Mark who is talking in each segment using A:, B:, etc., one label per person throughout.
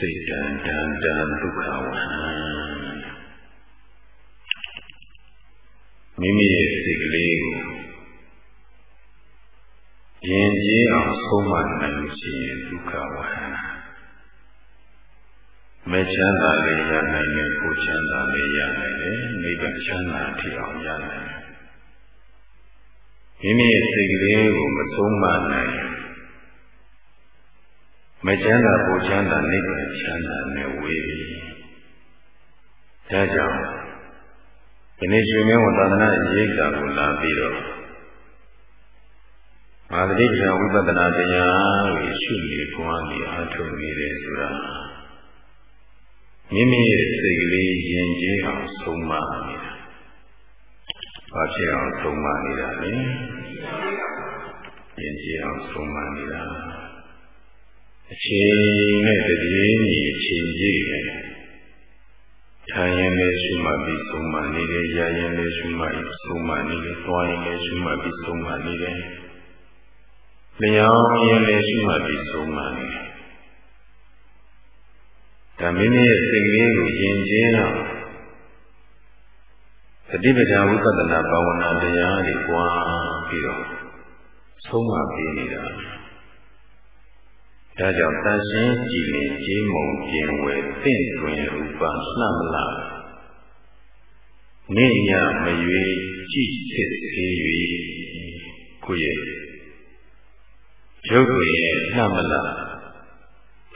A: စိတ်တန်တန်တန်ဒုက္ခဝဟံမိမိရဲ့စိတ်ကလေးကိုရင်ကျေးအောင်ဆုံးမနိုင်လို့ရှိရင်ဒုက္ခဝဟံမချမ်းသာလေးရနိုင်တယ်ကိုချမ်းသာလေးရနိုင်တယ်နိဗ္ဗာန်ချမ်းသာထီအောင်ရနိုင်တယ်မိမိရဲ့စိတ်ကလေးကိုမဆုံးမနိုင် မချမ်းသာကိုချမ်းသာနိဗ္ဗာန်ချမ်းသာနဲ့ဝေးပြီဒါကြောင့်ဒီနေ့ရှင်မင်းဝတ္တနာရိပ်တာကိုလာပြီးတော့မာသတိပ္ပံဝိပဿနာတရားကိုရှုနေပွားနေအားထုတ်နေတယ်ဆိုတာမိမိရဲ့စိတ်ကလေးယဉ်ကျေးအောင်ဆုံးမနေတာ။ဘာဖြစ်အောင်ဆုံးမနေတာလဲ။ယဉ်ကျေးအောင်ဆုံးမနေတာ။ အချိန်နဲ့တည်းကြီးအချိန်ကြီးပဲ။ထိုင်ရင်လည်းရှုမှတ်ပြီးဆုံးမနေတယ်၊ရရင်လည်းရှုမှတ်ပြီးဆုံးမနေတယ်၊သွားရင်လည်းရှုမှတ်ပြီးဆုံးမနေတယ်။လျောင်းရင်လည်းရှုမှတ်ပြီးဆုံးမနေတယ်ဒါမိမိရဲ့စိတ်ကလေးကိုယဉ်ကျေးတော့သတိပဋ္ဌာန်ဝိပဿနာဘာဝနာတရားတွေပွားပြီးတော့ဆုံးမပေးနေတာ ဒါကြောင့်တန်ရှင်းကြည်လင်ကြီးမုံကျင်ဝဲတင့်တွင်ရူပလှမလားနေညမရွေကြည်စစ်သေး၍ကိုယ့်ရဲ့ရုပ်ကိုယ်ရဲ့လှမလား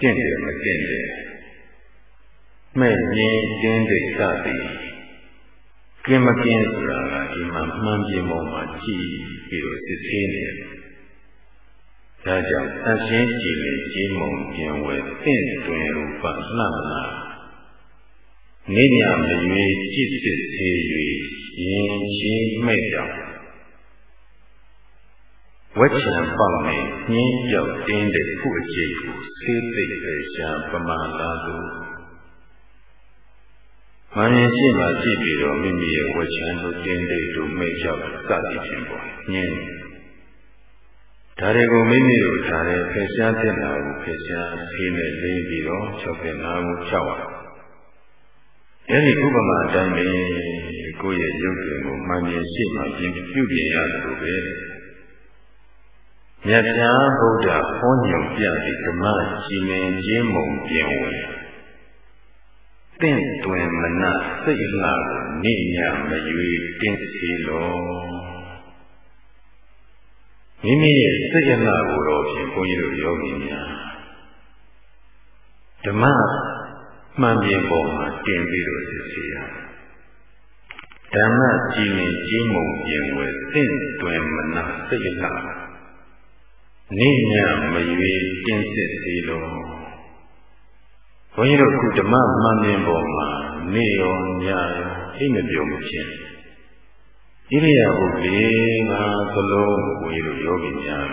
A: ကျင့်တယ်မကျင့်တယ်မဲ့မြင်ခြင်းတွေစသည်ကင်းမကင်းဆိုတာကဒီမှာမှန်ပြင်ပေါ်မှာကြည့်ပြီးတော့စစ်ဆေးနေတယ်။ ဒါကြောင့်သန့်ရှင်းကြည်လင်ကြီးမုံပြင်ဝဲသင့်တွင်ရူပလှမလားနေညမရွေကြည့်စစ်ဆေး၍ရင်ချင်းမဲ့ကြောင်ဝက်ချံပေါက်နေညင်းကြောက်တင်းတဲ့ခုအကျိတ်ကိုဆေးသိပ်ပဲရှာပမာလာသူ။မှန်ရင်ရှိမှကြည့်ပြီးတော့မိမိရဲ့ဝချမ်းတို့တင်းတိတ်တို့မိတ်ရောက်စသည်ဖြင့်ပေါ့ညင်း ဒါတွေကိုမိမိတို့ထားတဲ့ဖယ်ရှားတဲ့နာကိုဖယ်ရှားဆေးနဲ့လိမ့်ပြီးတော့ချုပ်တဲ့နာကိုဖြောက်အောင်အဲဒီဥပမာအတိုင်းပဲကိုယ့်ရဲ့ရုပ်တွေကိုမှန်ရင်ရှိမှပြင်ပြုပြင်ရတယ်လို့ပဲမြတ်စွာဘုရားဟောညွန်ပြသည့်ဓမ္မကြီးမင်းကျင်းမုံပြင်ဝင်တင့်တွင်မနစိတ်လှနေညမရွေတင်းစီလော မိမိရဲ့စိတ်လှကိုတော့ဖြင့်ဘုန်းကြီးတို့ယောဂီများဓမ္မမှန်ပြင်ပေါ်မှာတင်ပြီးတော့စစ်ဆေးရဓမ္မကြည်နေကြီးမုံပြင်ဝဲတင့်တွင်မနစိတ်လှနေညမရွေတင်းစစ်စီလောဘုန်းကြီးတို့ခုဓမ္မမှန်တဲ့ပုံမှာနေရောညရောအိမ်မပြုံမဖြစ် ဣရိယာပုလေးပါသလုံးဘုန်းကြီးတို့ယောဂီများ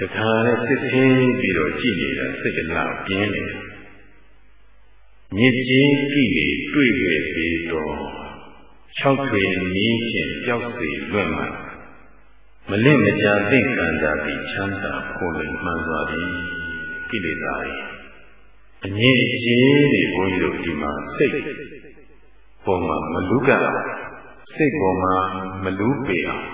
A: တခါနဲ့စစ်သေးပြီးတော့ကြည်နေတာစိတ်ကလာပြင်းနေတယ်မြစ်ကြီးကြည့်လေတွေ့ခဲ့ပြီးတော့၆ထွေနည်းဖြင့်ကြောက်စီလွတ်မှမလင့်မကြာသိက္ခာတာပြီးချမ်းသာဖို့လည်းမှန်သွားပြီကိလေသာတွေအငြင်းကြီးတွေဘုန်းကြီးတို့ဒီမှာစိတ်ပေါ်မှာမလူက စိတ်ပေါ်မှာမလူပေအောင်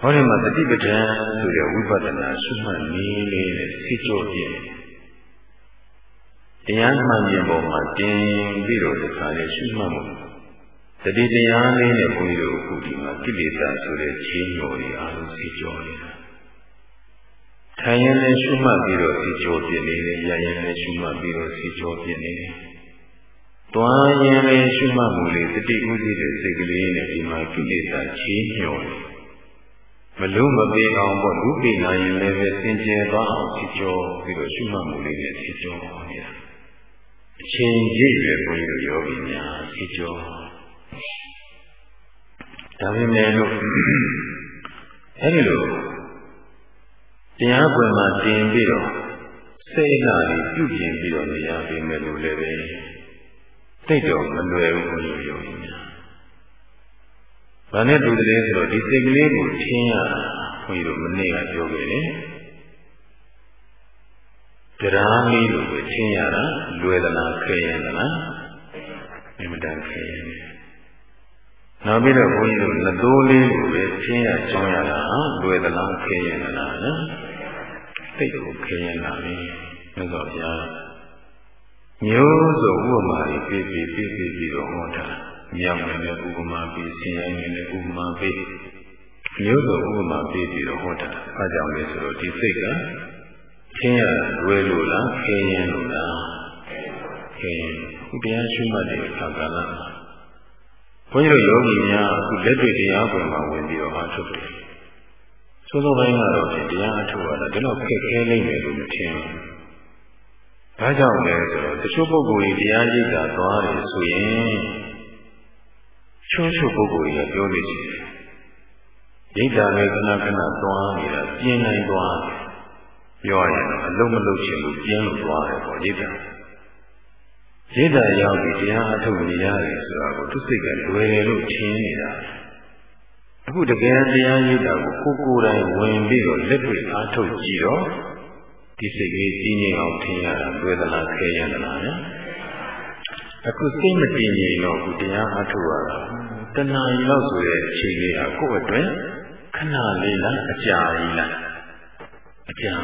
A: ဟောဒီမှာတတိပဒံဆိုတဲ့ဝိပဿနာရှုမှတ်နည်းလေးနဲ့သိကြပြည့်တရားမှန်ခြင်းပေါ်မှာတင်ပြီးတော့ဒီခါလေးရှုမှတ်မှုတတိတရားလေးနဲ့ဘုန်းကြီးတို့အခုဒီမှာကိလေသာဆိုတဲ့ခြေညော်တွေအားလုံးသိကြနေတာထိုင်ရင်လည်းရှုမှတ်ပြီးတော့စီကြောပြနေတယ်ရရင်လည်းရှုမှတ်ပြီးတော့စီကြောပြနေတယ် တွားရင်လည်းရှုမှတ်မှုလေးတတိဥသိတဲ့စိတ်ကလေးနဲ့ဒီမှာကိလေသာချေးညော်တယ်မလို့မပေးအောင်ပေါ့လူပိနာရင်လည်းပဲစင်ကြယ်သွားအောင်စီကြောပြီးတော့ရှုမှတ်မှုလေးနဲ့စီကြောနေတာအချိန်ကြီးရွယ်ဘုန်းကြီးတို့ယောဂီများစီကြောဒါပေမဲ့လို့အဲဒီလိုတရားပွင့်မှာတင်ပြီးတော့စိတ်နာပြီးပြုပြင်ပြီးတော့နေရပေမဲ့လို့လည်းပဲ တိတ်တော့မလွယ်ဘူးလို့ပြောရင်။ဘာနဲ့တူတယ်ဆိုတော့ဒီစိတ်ကလေးကိုထင်းရဘုန်းကြီးတို့မနေ့ကပြောခဲ့တယ်။တရားနည်းလို့ပဲထင်ရတာလွယ်သလားခဲရင်သလားအင်မတန်ခဲရင်နောက်ပြီးတော့ဘုန်းကြီးတို့နှစ်သိုးလေးကိုပဲထင်ရကြောင်းရတာလွယ်သလားခဲရင်သလားနော်သိကိုခဲရင်လာပြီမြတ်စွာဘုရား မျိုးစုံဥပမာတွေပြပြပြပြပြီးတော့ဟောတာမြောက်နေတဲ့ဥပမာပြီးဆင်းရဲနေတဲ့ဥပမာပြီးမျိုးစုံဥပမာပြီးပြီးတော့ဟောတာအဲကြောင့်လေဆိုတော့ဒီစိတ်ကခင်းရလွယ်လို့လားခင်းရင်လို့လားခင်းရင်ခုတရားရှိမှတ်တဲ့အခါကလည်းဘုန်းကြီးတို့ယောဂီများအခုလက်တွေ့တရားပေါ်မှာဝင်ပြီးတော့အားထုတ်တယ်သို့သောပိုင်းကတော့တရားအထုတ်ရတာဒီလောက်ခက်ခဲနေတယ်လို့မထင်ဘူး။ ဒါကြောင့်လဲဆိုတော့တချို့ပုဂ္ဂိုလ်တွေတရားရိပ်တာသွားတယ်ဆိုရင်ချိုးချို့ပုဂ္ဂိုလ်တွေကပြောနေကြတယ်။ရိပ်တာလည်းခဏခဏသွားနေတာပြင်းနိုင်သွားတယ်။ပြောရရင်အလုံးမလုံးချင်လို့ပြင်းလို့သွားတယ်ပေါ့ရိပ်တာ။ရိပ်တာရောက်ပြီးတရားအထုတ်နေရတယ်ဆိုတာကိုသူစိတ်ကလွယ်တယ်လို့ထင်နေတာ။အခုတကယ်တရားရိပ်တာကိုကိုယ်ကိုယ်တိုင်ဝင်ပြီးတော့လက်တွေ့အားထုတ်ကြည့်တော့ ဒီစိတ်လေးကြီးငြိမ်အောင်ထင်ရတာတွေ့သလားခဲရသလားနော်အခုစိတ်မတည်ငြိမ်တော့ဘူးတရားအားထုတ်ရတာတဏှာကြီးလောက်ဆိုတဲ့အချိန်လေးဟာကိုယ့်အတွက်ခဏလေးလားအကြာကြီးလားအကြာ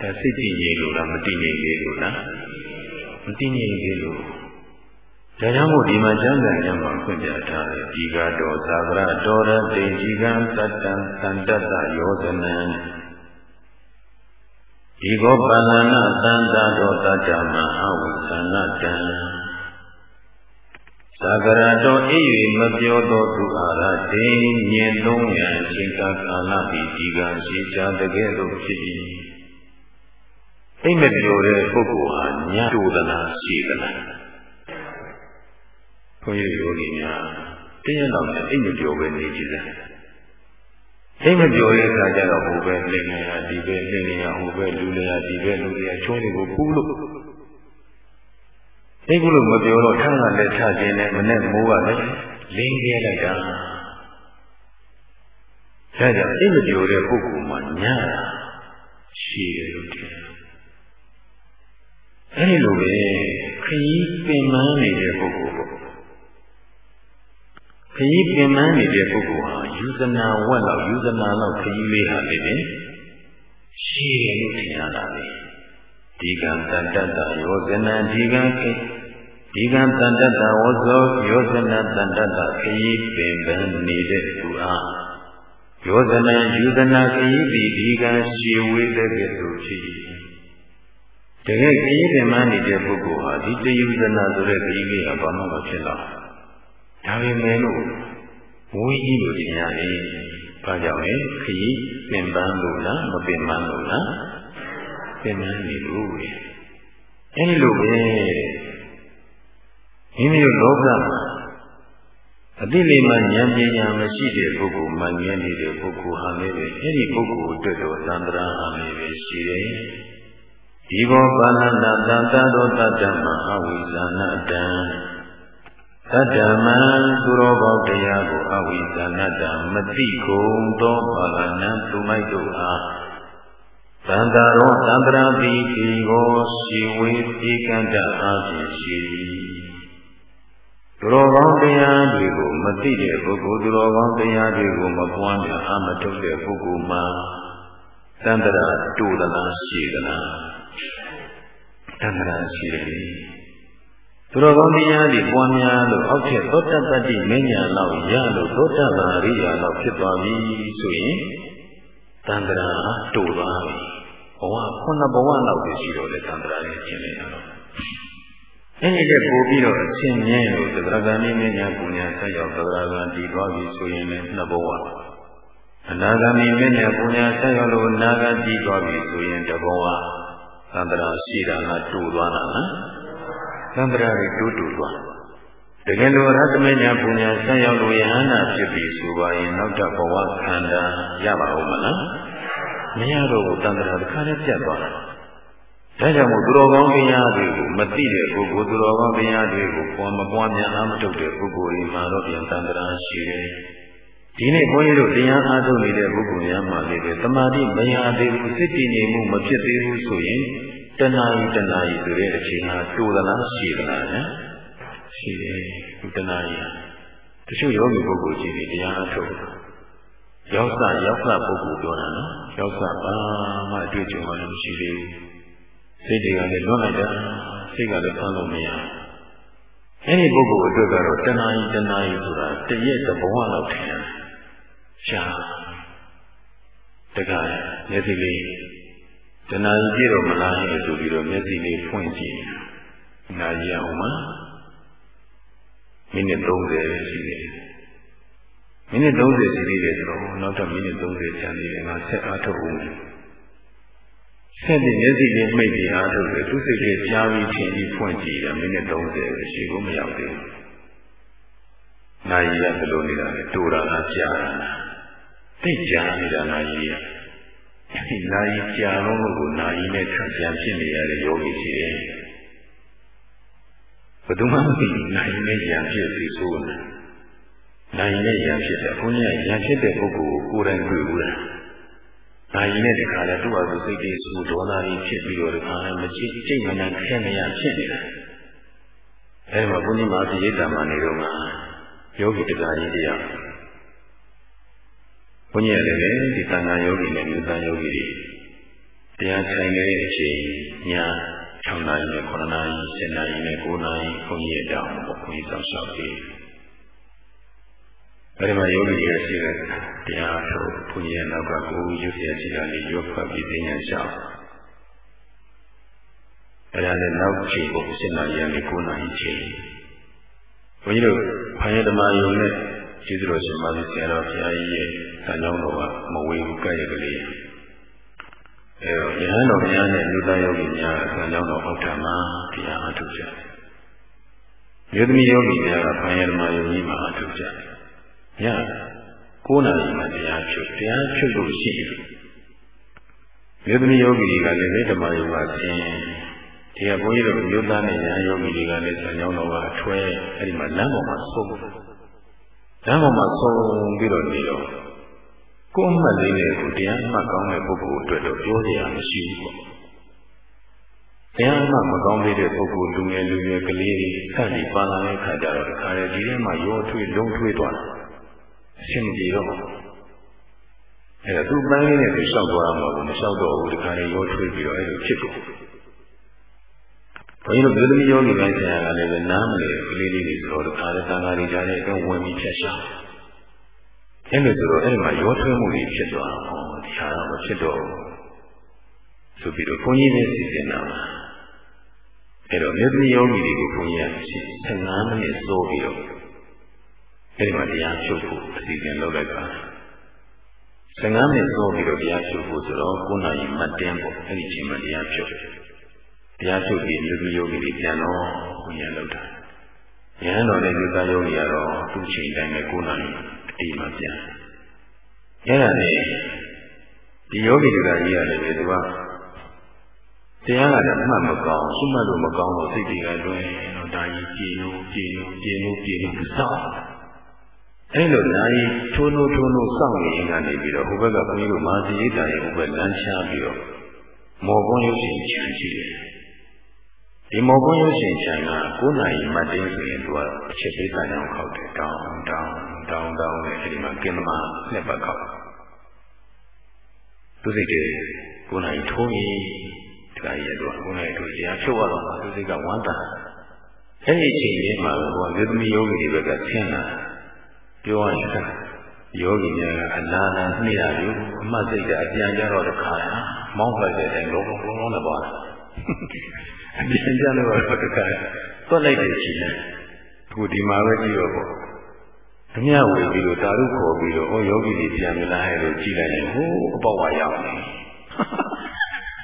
A: ဒါစိတ်တည်ငြိမ်လို့လားမတည်ငြိမ်သေးလို့လားမတည်ငြိမ်သေးလို့ဒါကြောင့်မို့ဒီမှာကျမ်းစာကျမ်းမှာဖွင့်ပြထားတယ်ဒီကတော့သာဂရတော်ရတေជីကံတတ္တံသန္တတ္တယောဇနံ ဒီကောပန္နနာသန္တာတော်တတ္တမအဝိသနတံသာဂရတော်အိ၍မပြောသောသူအားရတေညင်လုံးရန်ချိန်ကာကာလပြီးဒီကရှိချတကယ်လို့ဖြစ်၏အိမ်မပြောတဲ့ပုဂ္ဂိုလ်ဟာညတူသနာရှိသလားဘုန်းကြီးယောဂီများတရားတော်နဲ့အိမ်မပြောပဲနေကြတယ် အိမ်မပြောတဲ့အခါကျတော့ဟိုပဲလင်နေရဒီပဲလင်နေရဟိုပဲလူနေရဒီပဲလူနေရချုံးတွေကိုပူးလို့အိမ်ကလို့မပြောတော့ထားကလည်းချခြင်းနဲ့မနဲ့မိုးကလည်းလင်းခဲလိုက်တာဒါကြောင့်အိမ်မပြောတဲ့ပုဂ္ဂိုလ်မှာညာရှိတယ်လို့ထင်အဲဒီလိုပဲခရီးပင်ပန်းနေတဲ့ပုဂ္ဂိုလ်ပေါ့ ခရီးပင်ပန်းနေတဲ့ပုဂ္ဂိုလ်ဟာယူဇနာဝက်လောက်ယူဇနာလောက်ခရီးလေးဟာလေပဲရှိတယ်လို့ထင်ရတာလေဒီကံတတ္တတယောဇနာဒီကံခေဒီကံတတ္တတဝဇောယောဇနာတတ္တတခရီးပင်ပန်းနေတဲ့သူအားယောဇနာယူဇနာခရီးဒီဒီကံရှည်ဝေးတဲ့ကဲ့သို့ဖြစ်တကယ်ခရီးပင်ပန်းနေတဲ့ပုဂ္ဂိုလ်ဟာဒီတယူဇနာဆိုတဲ့ခရီးလေးဟာဘာမှမဖြစ်တော့ ဒါပေမဲ့လို့ဝိကြီးလို့ထင်ရတယ်။ဘာကြောင့်လဲခရီးပင်ပန်းလို့လားမပင်ပန်းလို့လားပင်ပန်းနေလို့ပဲ။အဲဒီလိုပဲမိမိတို့လောကမှာအတိလေးမှဉာဏ်ပညာမရှိတဲ့ပုဂ္ဂိုလ်မှဉာဏ်နေတဲ့ပုဂ္ဂိုလ်ဟာလည်းပဲအဲဒီပုဂ္ဂိုလ်အတွက်တော့သံတရာဟာလည်းပဲရှိတယ်။ဒီဘောပါဏနာတန်တတော်တတ္တမအဝိဇာနာတံ တတ္တမံသူတော်ကောင်းတရားကိုအဝိဇ္ဇာနတ္တမတိကုန်သောပါဠနံသူမိုက်တို့အားသံဃာရောသံဃာပိတိကိုရှိဝေဧကန္တအားဖြင့်ရှိသည်သူတော်ကောင်းတရားတွေကိုမသိတဲ့ပုဂ္ဂိုလ်သူတော်ကောင်းတရားတွေကိုမပွားများအမထုတ်တဲ့ပုဂ္ဂိုလ်မှာသံဃာတူသလားရှိသလားသံဃာရှိတယ် သူတော်ကောင်းတရားတွေပွားများလို့အောက်ထက်သောတပတ္တိမဉ္ဇဏ်လောက်ရလို့သောတပန်ရိယာလောက်ဖြစ်သွားပြီဆိုရင်တန္တရာတူသွားပြီဘဝခုနှစ်ဘဝလောက်ရှိတော့လေတန္တရာရဲ့ရှင်းနေတာတော့အဲဒီကပို့ပြီးတော့အချင်းမြင်းလို့သဒ္ဒဂန်မဉ္ဇဏ်ပူညာဆက်ရောက်သဒ္ဒဂန်တည်သွားပြီဆိုရင်လည်းနှစ်ဘဝအနာဂမ်မဉ္ဇဏ်ပူညာဆက်ရောက်လို့နာဂတည်သွားပြီဆိုရင်တဘဝတန္တရာရှိတာကတူသွားတာနော် သံဃာတွေတိုးတူသွားတကယ်လို့ရတမညာပူညာဆက်ရောက်လို့ယဟန္တာဖြစ်ပြီဆိုပါရင်နောက်တော့ဘဝခန္ဓာရပါဦးမလားမရတော့ဘူးသံဃာတစ်ခါနဲ့ပြတ်သွားတာဒါကြောင့်မို့သူတော်ကောင်းတရားတွေကိုမသိတဲ့ပုဂ္ဂိုလ်သူတော်ကောင်းတရားတွေကိုပွားမပွားများအားမထုတ်တဲ့ပုဂ္ဂိုလ်တွေမှာတော့ပြန်သံဃာရှိတယ်ဒီနေ့ဘုန်းကြီးတို့တရားအားထုတ်နေတဲ့ပုဂ္ဂိုလ်များမှာလည်းပဲတမာတိမရသေးဘူးစိတ်တည်ငြိမ်မှုမဖြစ်သေးဘူးဆိုရင် တဏှာကြီးတဏှာကြီးဆိုတဲ့အချိန်ဟာတူသလားရှိသလားညာရှိတယ်ဒီတဏှာကြီးတချို့ယောဂီပုဂ္ဂိုလ်ကြီးတွေတရားအထုတ်ရောက်စရောက်စပုဂ္ဂိုလ်ပြောတာနော်ရောက်စဘာမှအတွေ့အကြုံမှလည်းမရှိသေးဘူးစိတ်တွေကလည်းလွတ်လိုက်တာစိတ်ကလည်းဖမ်းလို့မရအဲ့ဒီပုဂ္ဂိုလ်အတွက်ကတော့တဏှာကြီးတဏှာကြီးဆိုတာတရက်တစ်ဘဝလောက်ထင်တယ်ရှားတကယ်မျက်စိလေး တဏှာကြီးပြည့်တော့မလားဟဲ့ဆိုပြီးတော့မျက်စိလေးဖွင့်ကြည့်နာရီအောင်မှာမိနစ်30ရှိတယ်မိနစ်30ရှိသေးတယ်ဆိုတော့နောက်ထပ်မိနစ်30ကျန်သေးတယ်ငါဆက်အားထုတ်ဦးမယ်ဆက်ပြီးမျက်စိလေးမိတ်ပြီးအားထုတ်တယ်သူစိတ်လေးကြားပြီးထင်ပြီးဖွင့်ကြည့်တယ်မိနစ်30ပဲရှိဖို့မရောက်သေးဘူးနာရီကဘယ်လိုနေတာလဲတူတာလားကြားတာလားသိကြနေတာနာရီကဒီ နာရီကြာလုံးလို့ကိုနာရီနဲ့ဆက်ပြန်ဖြစ်နေရတဲ့ယောဂီရှိတယ်ဘယ်သူမှမသိနာရီနဲ့ရံဖြစ်ပြီးဆိုနေနာရီနဲ့ရံဖြစ်တယ်ဘုန်းကြီးကရံဖြစ်တဲ့ပုဂ္ဂိုလ်ကိုကိုယ်တိုင်တွေ့ဘူးလားနာရီနဲ့ဒီခါလဲသူ့အကူစိတ်ကြီးစူဒေါသကြီးဖြစ်ပြီးတော့ဒီခါလဲမကြည့်ကြိတ်မနန်ခဲမရဖြစ်နေတာအဲဒီမှာဘုန်းကြီးမှာပြိဋ္ဌာမနေတော့မှာယောဂီတရားကြီးတရား ဘုန်းကြီးရတယ်လေဒီသံဃာယောဂီနဲ့မြတ်သားယောဂီတွေတရားထိုင်နေတဲ့အချိန်ည6နာရီနဲ့9နာရီ10နာရီနဲ့9နာရီဘုန်းကြီးတောင်းပေါ့ဘုန်းကြီးဆောင်ရှောက်ပြီးအဲဒီမှာယောဂီတွေရှိတဲ့တရားထုတ်ဘုန်းကြီးရဲ့နောက်ကကိုရွတ်ရစီတာလေးရွတ်ဖတ်ပြီးသိဉာဏ်ရှောက်အဲဒါနဲ့နောက်ချိန်ကို10နာရီနဲ့9နာရီချိန်ဘုန်းကြီးတို့ဖန်ရဓမ္မယုံနဲ့ ကျေးဇူးတော်ရှင်မာသီဆရာတော်ဘုရားကြီးရဲ့ဆံကြောင်းတော်ကမဝေဘူးကဲ့ရကလေးအဲတော့ဉာဏ်တော်ဘုရားနဲ့လူသားယောဂီများဆံကြောင်းတော်အောက်ထမှာတရားအထုတ်ကြတယ်။ယောသမီယောဂီများကဘုရားဓမ္မယုံကြီးမှာအထုတ်ကြတယ်။ည9နာရီမှတရားဖြုတ်တရားဖြုတ်လို့ရှိတယ်။ယောသမီယောဂီတွေကလည်းဓမ္မယုံမှာဆင်းဒီကဘုန်းကြီးတို့မျိုးသားနဲ့ညာယောဂီတွေကလည်းဆံကြောင်းတော်ကအထွဲအဲ့ဒီမှာလမ်းပေါ်မှာဆုံး လမ်းပေါ်မှာဆုံးပြီးတော့နေတော့ကိုယ်မှတ်လေးနဲ့ကိုတရားမှတ်ကောင်းတဲ့ပုဂ္ဂိုလ်အတွက်တော့ပြောစရာမရှိဘူးပေါ့တရားမှတ်မကောင်းသေးတဲ့ပုဂ္ဂိုလ်လူငယ်လူရွယ်ကလေးတွေစသည်ပါလာတဲ့ခါကျတော့ဒီခါလေဒီထဲမှာရောထွေးလုံးထွေးသွားတာအရှင်းပြေတော့အဲ့ဒါသူ့ပန်းလေးနဲ့သူလျှောက်သွားမှာကိုမလျှောက်တော့ဘူးဒီခါလေရောထွေးပြီးတော့အဲ့လိုဖြစ်ကုန် ဘုန်းကြီးတို့ပြည်သူယောဂီပိုင်းဆရာကလည်းပဲနားမလည်ကလေးလေးတွေဆိုတော့ဒီခါလေသံဃာတွေကြားထဲတော့ဝင်ပြီးဖြတ်ရှာအဲ့လိုဆိုတော့အဲ့ဒီမှာရောထွေးမှုတွေဖြစ်သွားတော့ဒီဟာတော့မဖြစ်တော့ဘူးဆိုပြီးတော့ဘုန်းကြီးနဲ့စီစဉ်တာပါအဲ့တော့မြေသမီးယောဂီတွေကိုဘုန်းကြီးက15မိနစ်စိုးပြီးတော့အဲ့ဒီမှာတရားဖြုတ်ဖို့အစီအစဉ်လုပ်လိုက်တာ15မိနစ်စိုးပြီးတော့တရားဖြုတ်ဖို့ဆိုတော့9နာရီမှတ်တင်းပေါ့အဲ့ဒီချိန်မှာတရားဖြုတ် တရားဖြုတ်ပြီးမြေသမီးယောဂီတွေပြန်တော့ဘုန်းကြီးကလုပ်တာဉာဏ်တော်နဲ့လူသားယောဂီကတော့သူ့ချိန်တိုင်းနဲ့9နာရီအတီးမှပြန်အဲ့ဒါနဲ့ဒီယောဂီတွေကကြီးရတယ်လေသူကတရားကလည်းမှတ်မကောင်းရှုမှတ်လို့မကောင်းလို့စိတ်တွေကလွင်တော့ဒါကြီးကြည်လို့ကြည်လို့ကြည်လို့ကြည်လို့စောင့်အဲ့လိုနိုင်ထိုးလို့ထိုးလို့စောင့်နေရင်ကနေပြီးတော့ဟိုဘက်ကဘုန်းကြီးတို့မာဇီရိတာရဲ့ဟိုဘက်လမ်းချပြီးတော့မော်ကွန်းရုပ်ရှင်ချမ်းရှိတယ် ဒီမော်ကွန်းရုပ်ရှင်ချမ်းက9နာရီမှတ်တင်းဆိုရင်သူကအချက်ပေးတာကြောင့်ခောက်တယ်တောင်းတောင်းတောင်းတောင်းနဲ့အဲဒီမှာကင်းသမားနှစ်ပတ်ခောက်သူစိတ်တွေ9နာရီထိုးပြီးဒါကြီးတော့9နာရီထိုးတရားဖြုတ်ရတော့သူစိတ်ကဝမ်းသာအဲ့ဒီအချိန်လေးမှာဟိုမြေသမီးယောဂီတွေဘက်ကဆင်းလာပြောရရင်ယောဂီများကအလားလားနှိတာလေအမှတ်စိတ်ကအပြန်ကြတော့တခါမောင်းလိုက်တဲ့အချိန်လုံးလုံးလုံးနဲ့သွားတယ် အပြင်ကြလို့တော့တခါသွက်လိုက်တယ်ရှိတယ်အခုဒီမှာပဲကြည့်တော့ပေါ့အမြဝေပြီးတော့တာရုခေါ်ပြီးတော့ဩယောဂီတွေပြန်မလာဟဲ့လို့ကြည့်လိုက်ရင်ဟိုးအပေါက်ဝါရောက်နေ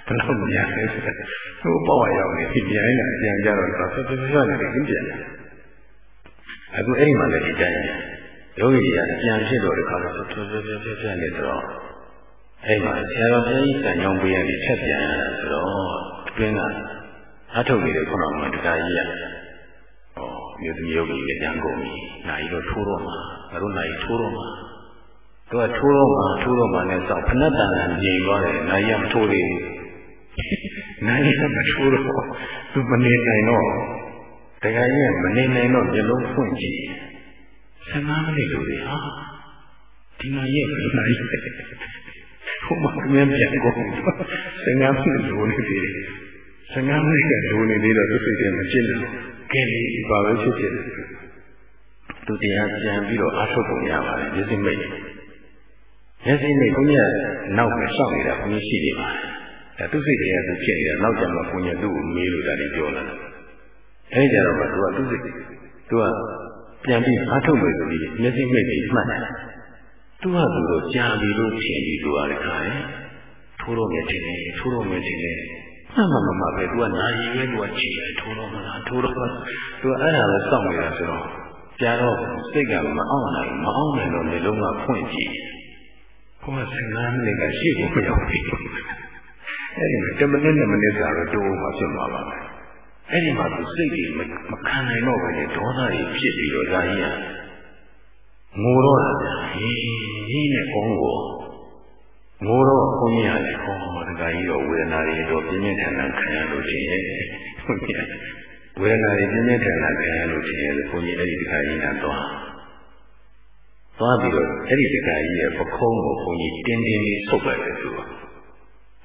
A: ဘယ်လိုများလဲဆိုတော့ဟိုးအပေါက်ဝါရောက်နေဒီပြန်လာပြန်ကြတော့ဆက်ဆက်ဆက်ဆက်နေတယ်ပြန်ပြန်အခုအဲ့ဒီမှာလည်းဒီတိုင်းယောဂီတွေကပြန်ဖြစ်တော့ဒီခါတော့ဆွဆွဆွဆွဆွနေတော့အဲ့မှာဆရာတော်ဘုရားကြီးကံကြောင်းပေးရပြီးချက်ပြန်ရတာဆိုတော့အ တွင်းကအထုတ်နေတဲ့ခုနကတရားကြီးရဟောမြို့သမီးယောဂီတွေကြံကုန်ပြီနိုင်တော့ထိုးတော့မှာငါတို့နိုင်ထိုးတော့မှာသူကထိုးတော့မှာထိုးတော့မှာနဲ့စောက်ဖဏတ်တန်တန်ငြိမ်သွားတယ်နိုင်ရမထိုးသေးဘူးနိုင်ရမထိုးတော့သူမနေနိုင်တော့တခါကြီးကမနေနိုင်တော့မျက်လုံးဖွင့်ကြည့်15မိနစ်လို့လေဟာဒီမှာရဲ့ဒီမှာရဲ့ဟိုမှာကင်းပြန်ကုန်15မိနစ်လို့နေသေးတယ် 15မိနစ်ကလိုနေသေးတော့သူစိတ်ထဲမှာရှင်းတယ်ကဲလေဘာပဲဖြစ်ဖြစ်သူတရားပြန်ပြီးတော့အားထုတ်ပုံရပါတယ်ဒီစိမိတ်မျက်စိနဲ့ဘုရားနောက်ပဲစောင့်နေတာဘုရားရှိနေပါတယ်အဲသူစိတ်တွေကသူဖြစ်နေတာနောက်ကျမှဘုရားသူ့ကိုမေးလို့ဒါလေးပြောလာတယ်အဲကြတော့မှသူကသူစိတ်သူကပြန်ပြီးအားထုတ်မယ်ဆိုပြီးမျက်စိမိတ်ပြီးမှတ်တယ်သူကသူတို့ကြာပြီလို့ထင်ပြီးသူကလည်းခါတယ်ထိုးတော့မယ်ထင်တယ်ထိုးတော့မယ်ထင်တယ် မှန်မှန်မှန်ပဲသူကနာရီပဲသူကချီတယ်ထိုးတော့မလားထိုးတော့သူကအဲ့ဒါပဲစောင့်နေတာဆိုတော့ကြာတော့စိတ်ကမအောင်နိုင်မအောင်နိုင်တော့လေလုံးကဖွင့်ကြည့်ဘုရား15မိနစ်ကရှိဖို့ရောက်ပြီအဲ့ဒီတမနစ်နဲ့မနစ်စာတော့တိုးမှဖြစ်မှာပါအဲ့ဒီမှာသူစိတ်ကြီးမခံနိုင်တော့ပဲဒေါသကြီးဖြစ်ပြီးတော့ဒါကြီးကငိုတော့တာဟင်းဟင်းနဲ့ကောင်းကို ငိုတော့ဘုန်းကြီးရတယ်ဟောတခါကြီးတော့ဝေဒနာတွေတော့ပြင်းပြင်းထန်ထန်ခံရလို့ရှိရင်ဘုန်းကြီးဝေဒနာတွေပြင်းပြင်းထန်ထန်ခံရလို့ရှိရင်ဘုန်းကြီးအဲ့ဒီတခါကြီးနဲ့သွားသွားပြီးတော့အဲ့ဒီတခါကြီးရဲ့ပခုံးကိုဘုန်းကြီးတင်းတင်းလေးဆုပ်လိုက်တယ်သူက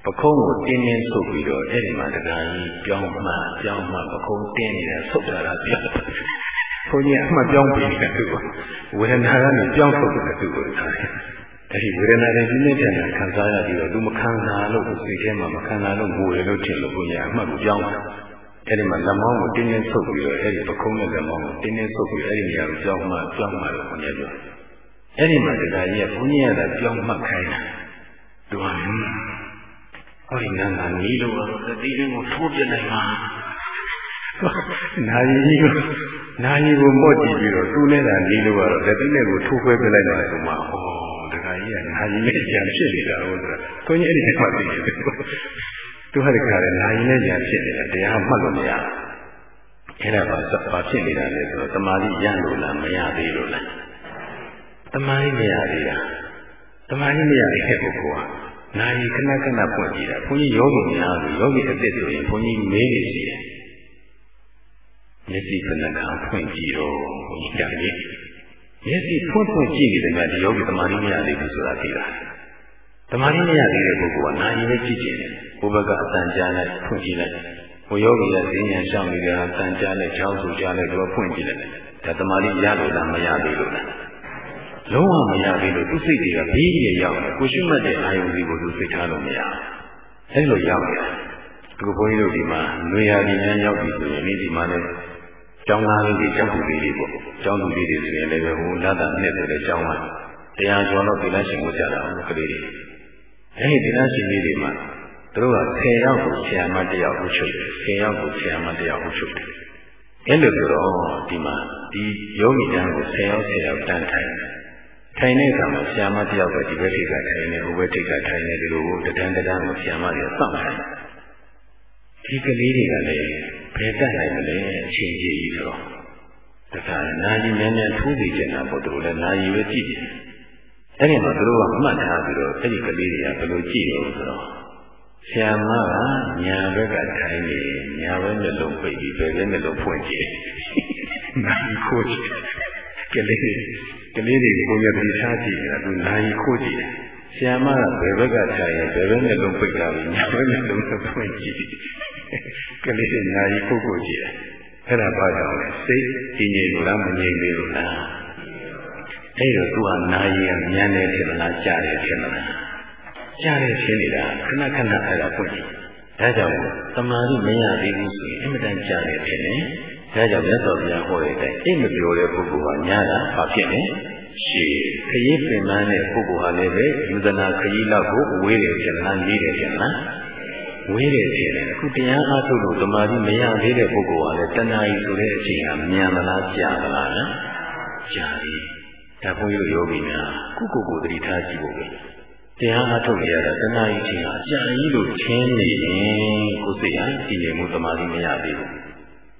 A: ပခုံးကိုတင်းတင်းဆုပ်ပြီးတော့အဲ့ဒီမှာတခါကြီးပြောင်းမှပြောင်းမှပခုံးတင်းနေတာဆုပ်တာလားပြောင်းဘုန်းကြီးအမှတ်ပြောင်းပြီးတယ်သူကဝေဒနာကနေပြောင်းဆုပ်တယ်သူက အဲဒီဝေဒနာတွေပြင်းပြင်းထန်ထန်ခံစားရပြီးတော့သူမခံစားလို့စိတ်ထဲမှာမခံစားလို့ငိုရလို့ထင်လို့ဘုရားအမှတ်ကိုပြောင်းတယ်အဲဒီမှာလက်မောင်းကိုတင်းတင်းဆုပ်ပြီးတော့အဲဒီပခုံးနဲ့လက်မောင်းကိုတင်းတင်းဆုပ်ပြီးအဲဒီနေရာကိုပြောင်းမှပြောင်းမှလို့ဘုရားပြောအဲဒီမှာတရားကြီးကဘုန်းကြီးကပြောင်းမှခိုင်းတာသူကဟောဒီနန္ဒာနီးလို့သတိလေးကိုထိုးပြနိုင်မှာနာယီကြီးကိုနာယီကိုမော့ကြည့်ပြီးတော့သူ့နဲ့တာနီးလို့ကတော့သတိလေးကိုထိုးခွဲပြလိုက်တာဆိုမှဟောတခါ ကြီးကနာယီနဲ့ကြံဖြစ်နေတာဟုတ်ဆိုတာခွန်ကြီးအဲ့ဒီမှာသိတယ်သူဟာတခါလေနာယီနဲ့ကြံဖြစ်နေတာတရားမှတ်လို့မရအဲ့ဒါပါဘာဖြစ်နေတာလဲဆိုတော့တမာတိရလို့လားမရသေးလို့လားတမာတိမရသေးတာတမာတိမရသေးတဲ့ပုဂ္ဂိုလ်ဟာနာယီခဏခဏပွင့်ကြည့်တာဘုန်းကြီးယောဂီများဆိုယောဂီအစ်စ်ဆိုရင်ဘုန်းကြီးမေးနေစီတယ်မျက်စိကနကဖွင့်ကြည့်တော့ဘုန်းကြီးကြားတယ် မျက်စိဖွင့်ဖွင့်ကြည့်နေတယ်များဒီယောဂီတမာတိမရသေးဘူးဆိုတာသိတာတမာတိမရသေးတဲ့ပုဂ္ဂိုလ်ကနာယီနဲ့ကြည့်ကြည့်တယ်ဘုဘကအတန်ကြားလိုက်ဖွင့်ကြည့်လိုက်ဟိုယောဂီကဈဉ္ညာရှောင်းနေတာတန်ကြားလိုက်ချောင်းဆူကြားလိုက်တော့ဖွင့်ကြည့်လိုက်ဒါတမာတိရလို့လားမရသေးလို့လားလုံးဝမရသေးလို့သူစိတ်တွေကဘေးကြီးရောက်တယ်ကိုရှိမှတ်တဲ့အာယုံကြီးကိုသူစိတ်ထားလို့မရအဲ့လိုရောက်တယ်အခုဘုန်းကြီးတို့ဒီမှာလွေရာဒီများရောက်ပြီဆိုရင်ဒီမှာလည်း ကျောင်းသားလေးတွေကျောင်းသူလေးတွေပေါ့ကျောင်းသူလေးတွေဆိုရင်လည်းဟိုလာတာနဲ့ဆိုတဲ့ကျောင်းကတရားကျော်တော့ဒီလားရှင်ကိုကြတာကလေးတွေအဲ့ဒီဒီလားရှင်လေးတွေမှာသူတို့က10ယောက်ကိုဆရာမတယောက်ကိုချုပ်တယ်10ယောက်ကိုဆရာမတယောက်ကိုချုပ်တယ်အဲ့လိုဆိုတော့ဒီမှာဒီယောဂီတန်းကို10ယောက်10ယောက်တန်းထိုင်ထိုင်တဲ့အခါမှာဆရာမတယောက်ကဒီဘက်ထိကထိုင်နေဟိုဘက်ထိကထိုင်နေဒီလိုတန်းတန်းကိုဆရာမတွေစောင့်ထိုင် ဒီကလေးတွေကလည်းဘယ်တတ်နိုင်မလဲအချိန်ကြီးဆိုတော့တခါနာကြီးများများထိုးစီကျင်တာပေါ့သူတို့လည်းနာကြီးပဲကြည့်တယ်အဲ့ဒီမှာသူတို့ကမှတ်ထားပြီးတော့အဲ့ဒီကလေးတွေကဘယ်လိုကြည့်လို့ဆိုတော့ဆရာမကညာဘက်ကထိုင်နေညာဘက်နဲ့လုံးပိတ်ပြီးဘယ်ဘက်နဲ့လုံးဖွင့်ကြည့်နာကြီးခိုးကြည့်ကလေးကလေးတွေကိုရပြီးထားကြည့်နေတာသူနာကြီးခိုးကြည့် ဆရာမကဘယ်ဘက်ကထိုင်ရင်ဘယ်ဘက်နဲ့လုံးပိတ်တာပြီးညာဘက်နဲ့လုံးဖွင့်ကြည့်ကလေးတွေနာကြီးခိုးခိုးကြည့်တယ်အဲ့ဒါဘာကြောင့်လဲစိတ်ကြည်ငြိမ်လို့လားမငြိမ်သေးလို့လားအဲ့တော့သူကနာရီကညံနေတယ်မလားကြားတယ်ဖြစ်မလားကြားတယ်ဖြစ်နေတာခဏခဏအဲ့ဒါဖွင့်ကြည့်ဒါကြောင့်တမာရီမရသေးဘူးဆိုရင်အင်မတန်ကြားတယ်ဖြစ်နေဒါကြောင့်မြတ်စွာဘုရားဟောတဲ့အတိုင်းအိမ်မပြောတဲ့ပုဂ္ဂိုလ်ကညာတာဘာဖြစ်လဲ ရှိခရီးပင်ပန်းတဲ့ပုဂ္ဂိုလ်ဟာလည်းပဲယူဇနာခရီးလောက်ကိုဝေးတယ်ဖြစ်လားလေးတယ်ဖြစ်လားဝေးတယ်ဖြစ်တယ်အခုတရားအားထုတ်လို့တမာရီမရသေးတဲ့ပုဂ္ဂိုလ်ကလည်းတဏှာကြီးဆိုတဲ့အချိန်ကမြန်မလားကြာမလားနော်ကြာပြီဒါဘုန်းကြီးတို့ယောဂီများကုကုကိုသတိထားကြည့်ဖို့ပဲတရားအားထုတ်ရတာတဏှာကြီးချင်းဟာကြာကြီးလို့ချင်းနေရင်ကိုယ်စိတ်ဟာတည်ငြိမ်မှုတမာရီမရသေးဘူး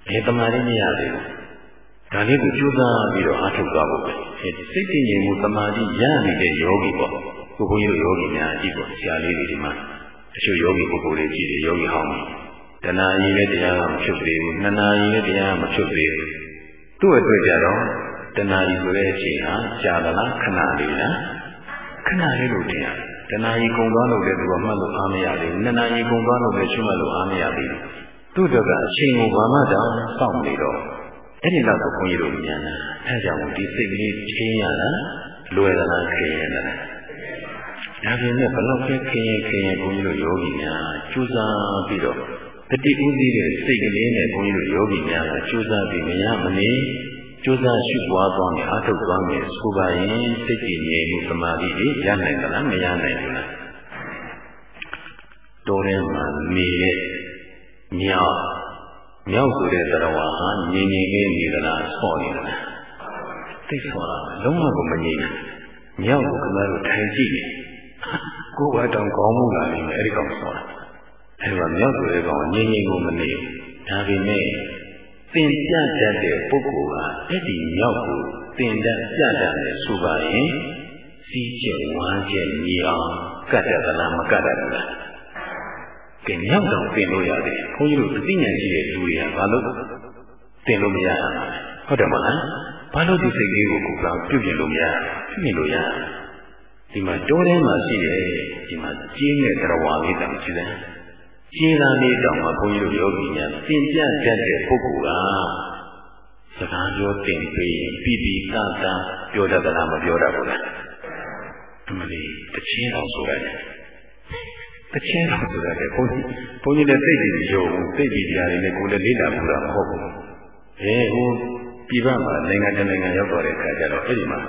A: ဘယ်တမာရီမရသေးဘူး ဒါလေးကိုကြိုးစားပြီးတော့အားထုတ်သွားဖို့ပဲစိတ်တည်ငြိမ်မှုတမာရီရနေတဲ့ယောဂီပေါ့ကိုဘုန်းကြီးတို့ယောဂီများကြည့်ပေါ့ဆရာလေးတွေဒီမှာတချို့ယောဂီပုဂ္ဂိုလ်တွေကြည့်တယ်ယောဂီဟောင်းတဏှာကြီးလည်းတရားကမဖြစ်သေးဘူးနှစ်နာရီလည်းတရားကမဖြစ်သေးဘူးသူ့အတွက်ကြတော့တဏှာကြီးဆိုတဲ့အချိန်ဟာကြာသလားခဏလေးလားခဏလေးလို့တင်ရတယ်တဏှာကြီးကုံသွားလို့လည်းသူကမှတ်လို့အားမရသေးဘူးနှစ်နာရီကုံသွားလို့လည်းရှုမှတ်လို့အားမရသေးဘူးသူ့တော့ကအချိန်ကိုဘာမှတောင်စောင့်နေတော့ အဲ့ဒီလောက်ကိုခွန်ကြီးတို့ဉာဏ်နဲ့အဲကြောင့်ဒီစိတ်ကလေးချင်းရတာလွယ်သလားခရင်ရတာဒါပေမဲ့ဘလောက်ပဲခရင်ခရင်ခွန်ကြီးတို့ယောဂီများကြိုးစားပြီးတော့တတိဥသိတဲ့စိတ်ကလေးနဲ့ခွန်ကြီးတို့ယောဂီများကကြိုးစားပြီးမရမနေကြိုးစားရှုပွားသွားမယ်အားထုတ်သွားမယ်ဆိုပါရင်စိတ်ကြည်ငြိမ်မှုသမာဓိတွေရနိုင်သလားမရနိုင်ဘူးလားတော်ထဲမှာနေတဲ့မြောက် မြောက်ဆိုတဲ့သရဝါဟာငြိမ်ငြိမ်လေးနေသလားဆော့နေသလားသိဆော့တာလုံးဝကိုမငြိမ်ဘူးမြောက်ကိုခင်ဗျားတို့ထိုင်ကြည့်နေကိုယ်အတောင်ကောင်းမှုလာနေတယ်အဲ့ဒီကောင်ဆော့တာအဲ့ဒီမှာမြောက်ဆိုတဲ့ကောင်ငြိမ်ငြိမ်ကိုမနေဒါပေမဲ့သင်ပြတတ်တဲ့ပုဂ္ဂိုလ်ဟာအဲ့ဒီမြောက်ကိုသင်တတ်ပြတတ်တယ်ဆိုပါရင်စီးကျက်ဝမ်းကျက်ညီအောင်ကတ်တယ်သလားမကတ်တယ်လား ကဲမြောက်တော့သင်လို့ရတယ်ဘုန်းကြီးတို့အသိဉာဏ်ရှိတဲ့လူတွေကဘာလို့သင်လို့မရဟုတ်တယ်မလားဘာလို့ဒီစိတ်လေးကိုကိုယ်ကပြုပြင်လို့မရပြုပြင်လို့ရဒီမှာတိုးထဲမှာရှိတယ်ဒီမှာကျင်းတဲ့သရဝါလေးတောင်ရှိတယ်ကျင်းသားလေးတောင်မှာဘုန်းကြီးတို့ယောဂီများသင်ပြတတ်တဲ့ပုဂ္ဂိုလ်ကစကားပြောတင်ပြီးပြီးပြီးသားသားပြောတတ်သလားမပြောတတ်ဘူးလားအမလီတချင်းအောင်ဆိုရတယ် တချင်းတော်ဆိုတာလေဘုန်းကြီးဘုန်းကြီးလည်းသိပြီးရုံသိပြီးတရားတွေနဲ့ကိုယ်လည်းလေ့လာမှုတာမဟုတ်ဘူးအဲဟိုပြည်ပမှာနိုင်ငံတကာနိုင်ငံရောက်တော့တဲ့အခါကျတော့အဲ့ဒီမှာ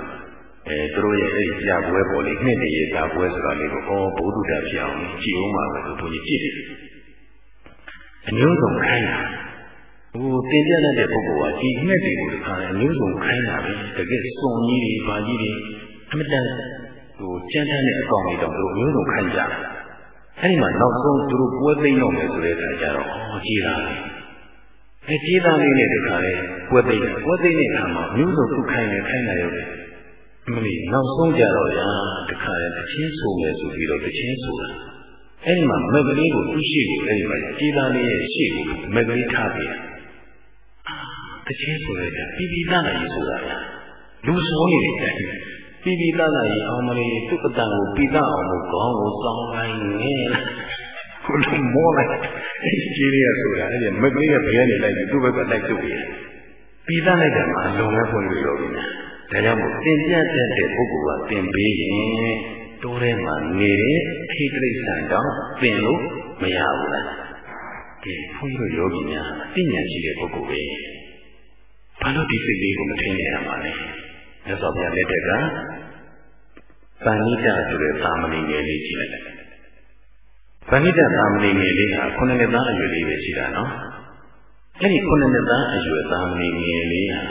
A: အဲသူတို့ရဲ့အဲ့ဒီကြာပွဲပေါ်လေးနှစ်တည်းရဲ့ကြာပွဲဆိုတာလေးကိုဩဘုဒ္ဓတာဖြစ်အောင်ကြည်အောင်ပါပဲလို့ဘုန်းကြီးကြည့်တယ်အမျိုးစုံခိုင်းတာဟိုတင်ပြတတ်တဲ့ပုဂ္ဂိုလ်ကဒီနှစ်တည်းကိုတခါလဲအမျိုးစုံခိုင်းတာပဲတကယ်စုံကြီးတွေဘာကြီးတွေအမတန်ဟိုကြမ်းတမ်းတဲ့အကောင်တွေတော့သူတို့မျိုးစုံခိုင်းကြတယ် အဲ့ဒီမှာနောက်ဆုံးသူတို့ပွဲသိမ်းတော့မယ်ဆိုတဲ့အခါကျတော့ဟောကြည်တာလေအဲကြည်တာလေးနဲ့တခါလေပွဲသိမ်းတယ်ပွဲသိမ်းတဲ့အခါမှာမျိုးစုံသူခိုင်းတယ်ခိုင်းတယ်ရုပ်တယ်မလီနောက်ဆုံးကြတော့ရာတခါလေတချင်းဆိုမယ်ဆိုပြီးတော့တချင်းဆိုတာအဲ့ဒီမှာမက်ကလေးကိုသူ့ရှိကိုအဲ့ဒီမှာကြည်တာလေးရဲ့ရှိကိုမက်ကလေးထားပြီးတချင်းဆိုရတဲ့ပြီးပြီးသားနိုင်ဆိုတာလူစိုးနေတယ် ပြီးပြီးသားသားကြီးအောင်မလေးသူ့အတန်ကိုပြီးသားအောင်လို့ခေါင်းကိုစောင်းလိုက်နေခုလိုမောလိုက်အဲ့ဒီကြီးလေးရဆိုတာအဲ့ဒီမကလေးကဘယ်ကနေလိုက်ပြီးသူ့ဘက်ကလိုက်ပြုတ်ပြီးပြီးသားလိုက်တယ်မှာအလုံးမဲ့ဖွင့်လို့ရောပြီဒါကြောင့်မို့သင်ပြတတ်တဲ့ပုဂ္ဂိုလ်ကသင်ပေးရင်တိုးထဲမှာနေတဲ့ခိတ္တိဆန်တော့သင်လို့မရဘူးလားဒီဘုန်းကြီးတို့ယောဂီများအသိဉာဏ်ရှိတဲ့ပုဂ္ဂိုလ်ပဲဘာလို့ဒီစိတ်လေးကိုမထင်ရမှာလဲ မြတ်စွာဘုရားလက်ထက်ကဗန္ဓိတဆိုတဲ့သာမဏေငယ်လေးကြည့်လိုက်ဗန္ဓိတသာမဏေငယ်လေးဟာခုနှစ်နှစ်သားအရွယ်လေးပဲရှိတာနော်အဲ့ဒီခုနှစ်နှစ်သားအရွယ်သာမဏေငယ်လေးဟာ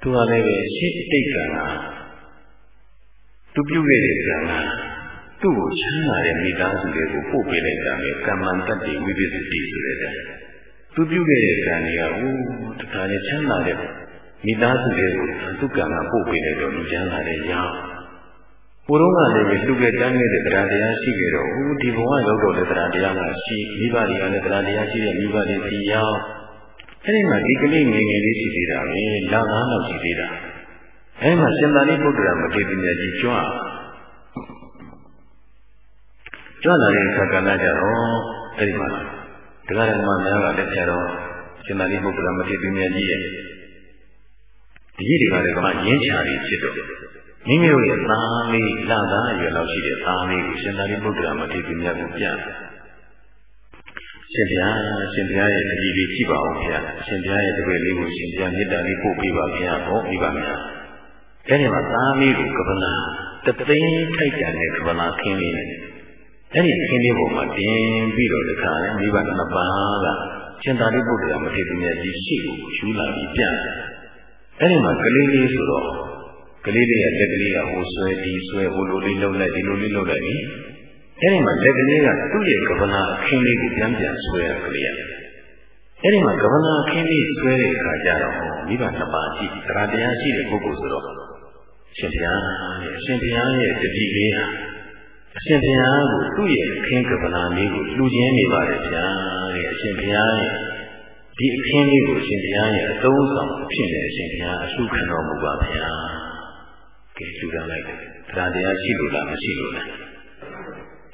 A: သူကလည်းပဲရှစ်တိတ်ကံကသူပြုခဲ့တဲ့ကံကသူ့ကိုချမ်းသာတဲ့မိသားစုတွေကိုပို့ပေးလိုက်တာပဲကမ္မန္တတိဝိပစ္စတိဆိုတဲ့သူပြုခဲ့တဲ့ကံတွေကဦးတခါလေချမ်းသာတဲ့ မိသားစုတွေကိုသူကံကပို့ပေးလိုက်တော့လူချမ်းသာတဲ့ရောင်းကိုယ်တော့ကလည်းလူပဲတန်းခဲ့တဲ့တရားတရားရှိကြတော့ဦးဒီဘဝရောက်တော့လည်းတရားတရားကရှိမိဘတွေကလည်းတရားတရားရှိတဲ့မိဘတွေစီရောက်အဲဒီမှာဒီကလေးငယ်ငယ်လေးရှိသေးတာပဲလာငါးလောက်ရှိသေးတာအဲဒီမှာရှင်သာရိပုတ္တရာမထေရကြီးကြွကြွလာတဲ့အခါကလည်းကြတော့အဲဒီမှာတရားဓမ္မများကလည်းကြတော့ရှင်သာရိပုတ္တရာမထေရကြီးရဲ့ ဒီကြီးတွေကလည်းကမှရင်းချာပြီးဖြစ်တော့မိမိတို့ရဲ့သားလေးလသားရွယ်လောက်ရှိတဲ့သားလေးကိုရှင်သာရိပုတ္တရာမထေရမြတ်ကိုပြရှင်ဗျာရှင်ဗျာရဲ့တကြီးလေးကြည့်ပါဦးဗျာရှင်ဗျာရဲ့တပည့်လေးကိုရှင်ဗျာမေတ္တာလေးပို့ပေးပါဗျာဟောပြီးပါများအဲဒီမှာသားလေးကိုကပလာတသိန်းထိုက်ကြတဲ့ကပလာခင်းလေးနဲ့အဲဒီခင်းလေးပေါ်မှာတင်ပြီးတော့တခါလဲမိဘနှစ်ပါးကရှင်သာရိပုတ္တရာမထေရမြတ်ကြီးရှိကိုယူလာပြီးပြ အဲဒီမှာကလေးလေးဆိုတော့ကလေးလေးရဲ့လက်ကလေးကဟိုဆွဲဒီဆွဲဟိုလိုလေးလှုပ်လိုက်ဒီလိုလေးလှုပ်လိုက်ပြီအဲဒီမှာလက်ကလေးကသူ့ရဲ့ကဗနာအခင်းလေးကိုပြန်ပြန်ဆွဲရကလေးရအဲဒီမှာကဗနာအခင်းလေးဆွဲတဲ့အခါကျတော့မိဘနှစ်ပါးရှိတရားတရားရှိတဲ့ပုဂ္ဂိုလ်ဆိုတော့ရှင်ဘုရားရဲ့ရှင်ဘုရားရဲ့တတိလေးဟာအရှင်ဘုရားကိုသူ့ရဲ့အခင်းကဗနာလေးကိုလှူခြင်းနေပါလေဗျာတဲ့လေအရှင်ဘုရားရဲ့ ဒီအခင်းလေးကိုအရှင်ဘုရားရဲ့အသုံးဆောင်ဖြစ်နေအရှင်ဘုရားအဆုခံတော်မူပါဗျာကဲလူတော်လိုက်တယ်တရားတရားရှိလို့လားမရှိလို့လား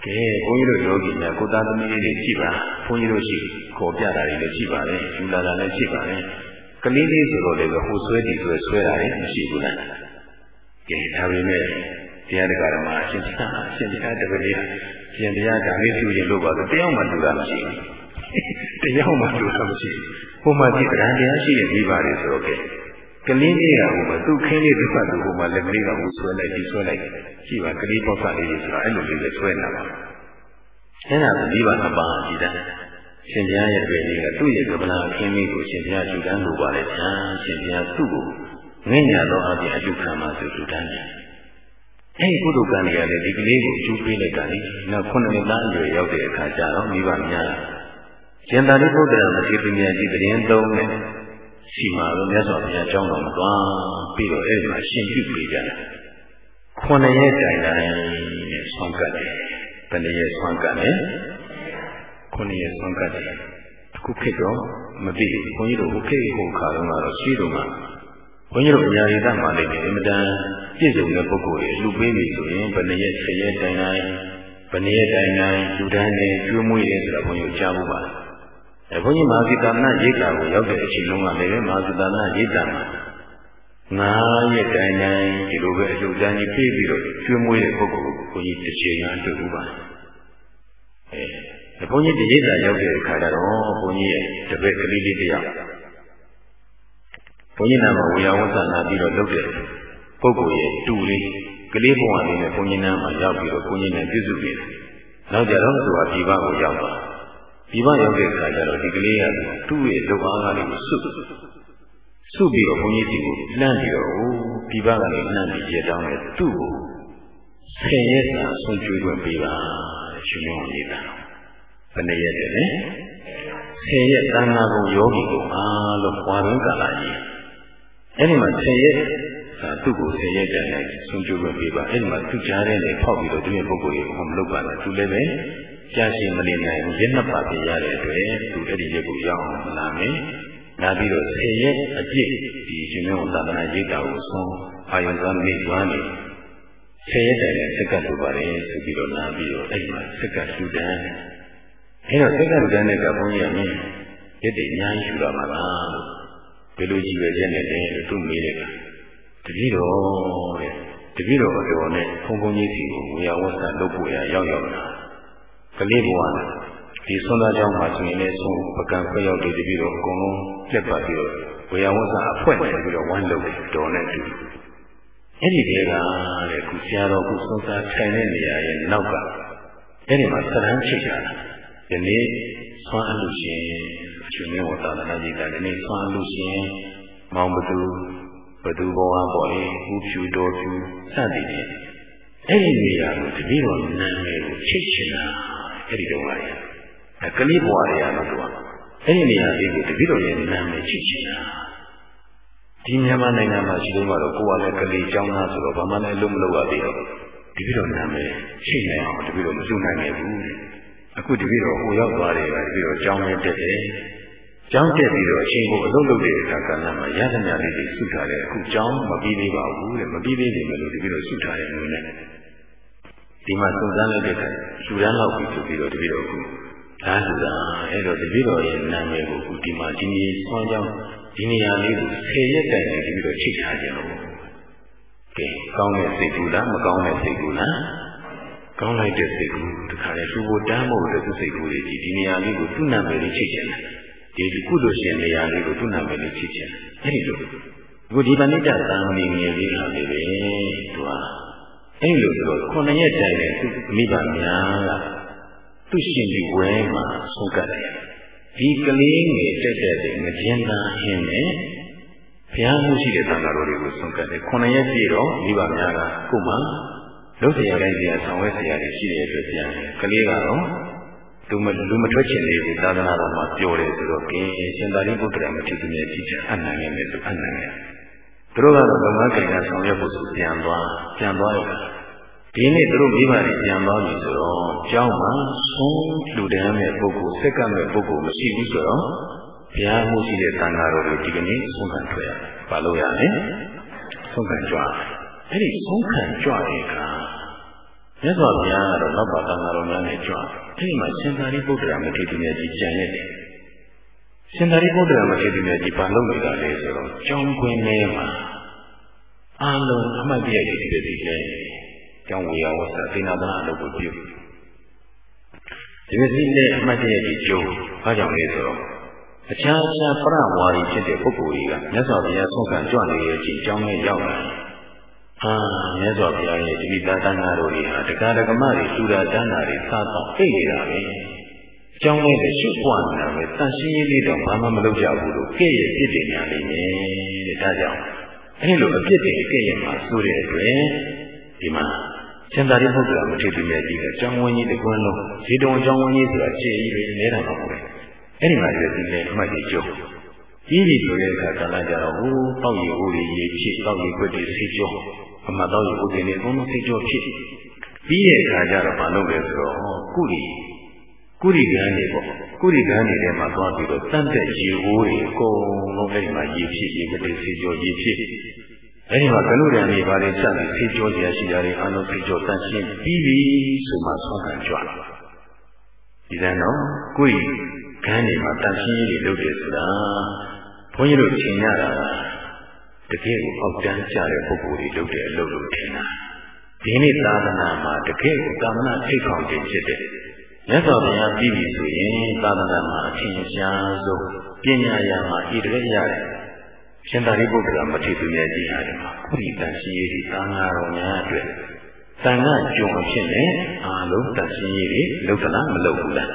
A: ကဲဘုန်းကြီးတို့ယောဂီများကိုသားသမီးလေးတွေရှိပါဘုန်းကြီးတို့ရှိခေါ်ပြတာတွေလည်းရှိပါတယ်ယူလာတာလည်းရှိပါတယ်ကလေးလေးဆိုတော့လည်းဟိုဆွဲတည်ဆွဲဆွဲတာလည်းမရှိဘူးလားကဲဒါပေမဲ့တရားဒဂရမအရှင်သာအရှင်သာတပည့်လေးရှင်တရားဓာမေပြုရင်လို့ပါတော့တယောက်မှတူတာမရှိဘူး တယောက်မှတူတာမရှိဘူးဟိုမှာဒီတရားတရားရှိတဲ့မိဘတွေဆိုတော့ကဲကလေးလေးကဟိုမှာသူ့ခင်းလေးတစ်ဖက်သူဟိုမှာလက်လေးကဟိုဆွဲလိုက်ဒီဆွဲလိုက်ရှိပါကလေးပေါက်ကလေးတွေဆိုတာအဲ့လိုလေးပဲဆွဲနေတာပါအဲ့ဒါကမိဘနှစ်ပါးကြည်တယ်ရှင်ဘုရားရဲ့တွေ့လေးကသူ့ရဲ့ကပလာခင်းလေးကိုရှင်ဘုရားယူတန်းလိုပါလေဗျာရှင်ဘုရားသူ့ကိုငင့်ညာသောအပြင်အကျုခံမှာဆိုယူတန်းတယ်အဲ့ဒီကုသိုလ်ကံတွေကလည်းဒီကလေးကိုအကျိုးပေးလိုက်တာလေနောက်ခုနှစ်နှစ်သားအရွယ်ရောက်တဲ့အခါကျတော့မိဘများ ရှင်သာရိပုတ္တရာမထေရမြတ်ကြီးတရင်သုံးနဲ့စီမာလို့မြတ်စွာဘုရားကြောင်းတော်မသွားပြီးတော့အဲ့ဒီမှာရှင်ပြုပေးကြတယ်ခုနှစ်ရက်တိုင်တိုင်နဲ့ဆွမ်းကတ်တယ်ဘယ်နှစ်ရက်ဆွမ်းကတ်လဲခုနှစ်ရက်ဆွမ်းကတ်တယ်အခုခေတ်တော့မသိဘူးဘုန်းကြီးတို့ဟိုခေတ်ဟိုခါတော့တော့ရှိတော့မှာဘုန်းကြီးတို့အများကြီးတတ်မှလည်းအင်မတန်ပြည့်စုံတဲ့ပုဂ္ဂိုလ်တွေလူပေးပြီဆိုရင်ဘယ်နှစ်ရက်ဆယ်ရက်တိုင်တိုင်ဘယ်နှစ်ရက်တိုင်တိုင်လူတန်းနေကျွေးမွေးတယ်ဆိုတာဘုန်းကြီးကြားဖို့ပါ အဲဘုန်းကြီးမဟာစီတာနာရိတ်တာကိုရောက်တဲ့အချိန်လုံးကလည်းမဟာစီတာနာရိတ်တာမှာငါးရက်တိုင်တိုင်ဒီလိုပဲအကျိုးတန်းကြီးပြေးပြီးတော့ကျွေးမွေးတဲ့ပုဂ္ဂိုလ်ကိုဘုန်းကြီးတစ်ချိန်ကတွေ့ဘူးပါအဲဘုန်းကြီးတရိတ်တာရောက်တဲ့အခါကျတော့ဘုန်းကြီးရဲ့တပည့်ကလေးလေးတယောက်ဘုန်းကြီးနာမှာဝေယဝဆနာပြီးတော့လုပ်တဲ့ပုဂ္ဂိုလ်ရဲ့တူလေးကလေးဘဝလေးနဲ့ဘုန်းကြီးနာမှာရောက်ပြီးတော့ဘုန်းကြီးနဲ့ပြုစုနေတယ်။နောက်ကြတော့သူကဒီဘကိုရောက်သွား။ ဒီဘရောက်တဲ့အခါကျတော့ဒီကလေးကသူ့ရဲ့လုပ်အားကလေးကိုစုစုပြီးတော့ဘုန်းကြီးဒီကိုလှမ်းပြီးတော့ဒီဘကနေလှမ်းပြီးရတောင်းတယ်သူ့ကိုဆယ်ရက်စာဆွကျွေးခွင့်ပေးပါရှင်မောင်နေတာ။ဘယ်နှစ်ရက်တည်းလဲ။ဆယ်ရက်သံဃာကိုယောဂီကိုအားလို့ပွားရင်းကာလကြီးအဲ့ဒီမှာဆယ်ရက်သူ့ကိုဆယ်ရက်ကြာလိုက်ဆုံးကျုပ်ပေးပါအဲ့ဒီမှာသူကြားတဲ့လေဖောက်ပြီးတော့သူရဲ့ပုဂ္ဂိုလ်ကိုမလုပ်ပါနဲ့သူလည်းပဲ ကြာရှည်မနေနိုင်ဘူးရက်နှစ်ပါးပြရတဲ့အတွက်သူအဲ့ဒီရက်ကိုရောက်အောင်လာမယ်လာပြီးတော့ဆယ်ရက်အပြည့်ဒီရှင်မောသာသနာရိပ်တာကိုဆုံးအာယုံစားမိသွားနေဆယ်ရက်တိုင်လည်းစက္ကန့်လိုပါတယ်ဆိုပြီးတော့လာပြီးတော့အဲ့ဒီမှာစက္ကန့်လူတန်းအဲ့တော့စက္ကန့်လူတန်းတဲ့ကဘုန်းကြီးကမင်းရက်တွေအများကြီးယူလာမှာလားလို့ဘယ်လိုကြည့်ရချက်နဲ့လဲလို့သူမေးတယ်ကတပည့်တော်တဲ့တပည့်တော်အတော်နဲ့ဘုံဘုံကြီးစီကိုဝေယဝဆလုပ်ဖို့ရရောက်ရောက်လာ ကလေးဘဝနဲ့ဒီဆွမ်းသားကြောင်းမှာဆိုရင်လည်းဆုံးပကံခွဲရောက်တဲ့တပည့်တော်အကုန်လုံးပြက်ပါပြီးတော့ဝေယဝဆအဖွက်နေပြီးတော့ဝမ်းလုပ်တယ်တော်နဲ့တူအဲ့ဒီတေကတဲ့ခုဆရာတော်ခုဆွမ်းသားထိုင်တဲ့နေရာရဲ့နောက်ကအဲ့ဒီမှာသရမ်းချိတ်တာဒီနေ့ဆွမ်းအလူရှင်ရှင်မင်းဝသာသနာကြီးကဒီနေ့ဆွမ်းလို့ရှိရင်မောင်ဘသူဘသူဘောဟာပေါ့လေဥဖြူတော်ဖြူစသည်ဖြင့်အဲ့ဒီနေရာကိုတတိတော်နာမည်ကိုချိတ်ချင်တာ အဲ့ဒီတော့ပါလေအကလေးဘဝတွေကတော့သူကအဲ့ဒီနေရာလေးကိုတတိတော်ရဲ့နာမည်ချိတ်ချင်တာဒီမြန်မာနိုင်ငံမှာရှိလို့ကတော့ကိုယ်ကလည်းကလေးကျောင်းသားဆိုတော့ဘာမှလည်းလုံးမလုပ်ရသေးတော့တတိတော်နာမည်ချိတ်နိုင်အောင်တတိတော်မစုနိုင်ခဲ့ဘူးအခုတတိတော်ဟိုရောက်သွားတယ်ကတတိတော်ကျောင်းလေးတက်တယ်ကျောင်းတက်ပြီးတော့အချိန်ကိုအလုပ်လုပ်တဲ့အခါကလည်းမှာရသမျှလေးတွေစုထားတယ်အခုကျောင်းမပြီးသေးပါဘူးတဲ့မပြီးသေးတယ်လို့တပည့်တော်စုထားတယ်လို့လည်း ဒီမှာစုံစမ်းလိုက်တဲ့အခါလူရန်လောက်ပြီးဆိုပြီးတော့တပည့်တော်ကဒါဆိုတာအဲ့တော့တပည့်တော်ရဲ့နာမည်ကိုအခုဒီမှာဒီနေ့ဆွမ်းကြောင်းဒီနေရာလေးကိုဆယ်ရက်တိုင်တပည့်တော်ချိတ်ထားကြလို့ကဲကောင်းတဲ့စိတ်ကူလားမကောင်းတဲ့စိတ်ကူလားကောင်းလိုက်တဲ့စိတ်ကူတခါလေသူ့ကိုတမ်းဖို့တဲ့သူစိတ်ကူလေးကြီးဒီနေရာလေးကိုသူ့နာမည်လေးချိတ်ချင်တယ်ဒီကုသိုလ်ရှင်နေရာလေးကိုသူ့နာမည်လေးဖြစ်ချင်တယ်အဲ့ဒီလိုအခုဒီပဏိတသံဃာငယ်လေးလာနေပဲသူက အဲ့လိုဆိုတော့ခုနှစ်ရက်တိုင်တဲ့သူမိဘများကသူ့ရှင်ဒီဝဲမှာဆုံးကတ်တယ်ဒီကလေးငယ်တက်တက်တဲ့ငကျင်းသားဟင်းနဲ့ဘုရားမှုရှိတဲ့သံဃာတော်တွေကိုဆုံးကတ်တယ်ခုနှစ်ရက်ပြည့်တော့မိဘများကကို့မှာလုပ်တရားတိုင်းတရားဆောင်ရွက်တရားတွေရှိတဲ့အတွက်ပြန်ကလေးကတော့လူမလူမထွက်ချင်သေးဘူးသာသနာတော်မှာပြောတယ်ဆိုတော့ကင်းရှင်သာရိပုတ္တရာမထေရမြတ်ကြီးချက်အနန္တနဲ့ဆိုအနန္တ သူတို့ကတော့ဘုံမကိန်းကဆောင်ရွက်ဖို့ဆိုပြန်သွားပြန်သွားရဒီနေ့သူတို့မိဘတွေပြန်သွားပြီဆိုတော့ကျောင်းမှာဆုံးလူတန်းမဲ့ပုဂ္ဂိုလ်စက်ကမဲ့ပုဂ္ဂိုလ်မရှိဘူးဆိုတော့ဘုရားမှုရှိတဲ့သံဃာတော်တွေဒီကနေ့ဆုံးခံထွက်ရပါလို့ရလဲဆုံးခံကြွအဲ့ဒီဆုံးခံကြွတဲ့အခါမြတ်စွာဘုရားကတော့နောက်ပါသံဃာတော်များနဲ့ကြွအဲ့ဒီမှာရှင်သာရိပုတ္တရာမထေရမြတ်ကြီးကြံရတယ် ရှင်သာရိပုတ္တရာမထေရမြတ်ကြီးဘာလုပ်နေတာလဲဆိုတော့ကျောင်းခွင်ထဲမှာအာလုံးအမှတ်တရကြီးတည်တည်လဲကျောင်းဝေယဝဆသေနာသနာအလုပ်ကိုပြုဒီမစီနဲ့အမှတ်တရကြီးကျုံဘာကြောင့်လဲဆိုတော့အခြားအခြားပရဝါရီဖြစ်တဲ့ပုဂ္ဂိုလ်ကြီးကမြတ်စွာဘုရားဆုံးခံကြွနေတဲ့အချိန်ကျောင်းထဲရောက်လာအာမြတ်စွာဘုရားရဲ့ဒီပိသာသနာတော်တွေဟာတရားဓမ္မတွေလူတာတန်းတာတွေစားတော့အိတ်နေတာပဲ ကျောင်းထဲရှုပ်ပွားနေတာပဲတန်ရှင်းရေးလေးတော့ဘာမှမလုပ်ကြဘူးလို့ကဲ့ရဲ့ပြစ်တင်ညာနေတယ်တဲ့ဒါကြောင့်အဲဒီလိုအပြစ်တွေကဲ့ရဲ့မှာဆိုတဲ့အတွက်ဒီမှာရှင်သာရိပုတ္တရာမထေရမြတ်ကြီးကကျောင်းဝင်းကြီးတကွန်းလုံးဇေတဝန်ကျောင်းဝင်းကြီးဆိုတာခြေကြီးတွေနေတာပါပဲအဲ့ဒီမှာလည်းဒီလေအမှတ်ကြီးကျုပ်ကြီးပြီဆိုတဲ့အခါကလည်းကြတော့ဟိုတောက်ရည်ဟိုရည်ရည်ဖြစ်တောက်ရည်ခွက်တွေဆေးကြောအမှတ်တောက်ရည်ဥဒိနေအကုန်လုံးဆေးကြောဖြစ်ပြီးတဲ့အခါကျတော့မလုပ်လဲဆိုတော့ကုရီ ကုရီကန်းနေပေါ့ကုရီကန်းနေတဲ့မှာသွားပြီးတော့တန့်တဲ့ရေဟိုးတွေအကုန်လုံးအဲ့ဒီမှာရေဖြစ်ရေကလေးဆေးကြောရေဖြစ်အဲဒီမှာကနုရံတွေဘာတွေစပြီးဆေးကြောစရာရှိတာတွေအလုံးဆေးကြောတန့်ရှင်းပြီးပြီဆိုမှဆောင်းခံကြွလာဒီတန်းတော့ကိုယ်ခန်းနေမှာတန့်ရှင်းရေးတွေလုပ်တယ်ဆိုတာဘုန်းကြီးတို့သင်ရတာတကယ်ကိုအောက်တန်းကြတဲ့ပုဂ္ဂိုလ်တွေလုပ်တဲ့အလုပ်လို့ထင်တာဒီနေ့သာသနာမှာတကယ်ကိုသာသနာထိခေါင်ခြင်းဖြစ်တဲ့ မြတ်စွာဘုရားပြည်ပြီဆိုရင်သာသနာမှာအထင်ရှားဆုံးပညာရာမှာဤတည်းရတယ်ရှင်သာရိပုတ္တရာမထေရမြတ်ကြီးဟာဒီမှာခုရိတန်ရှိရေးဒီသာငါတော်များအတွက်တန်ခါကြုံအဖြစ်နဲ့အားလုံးတန်ရှင်းရေးတွေလုပ်သလားမလုပ်ဘူးလား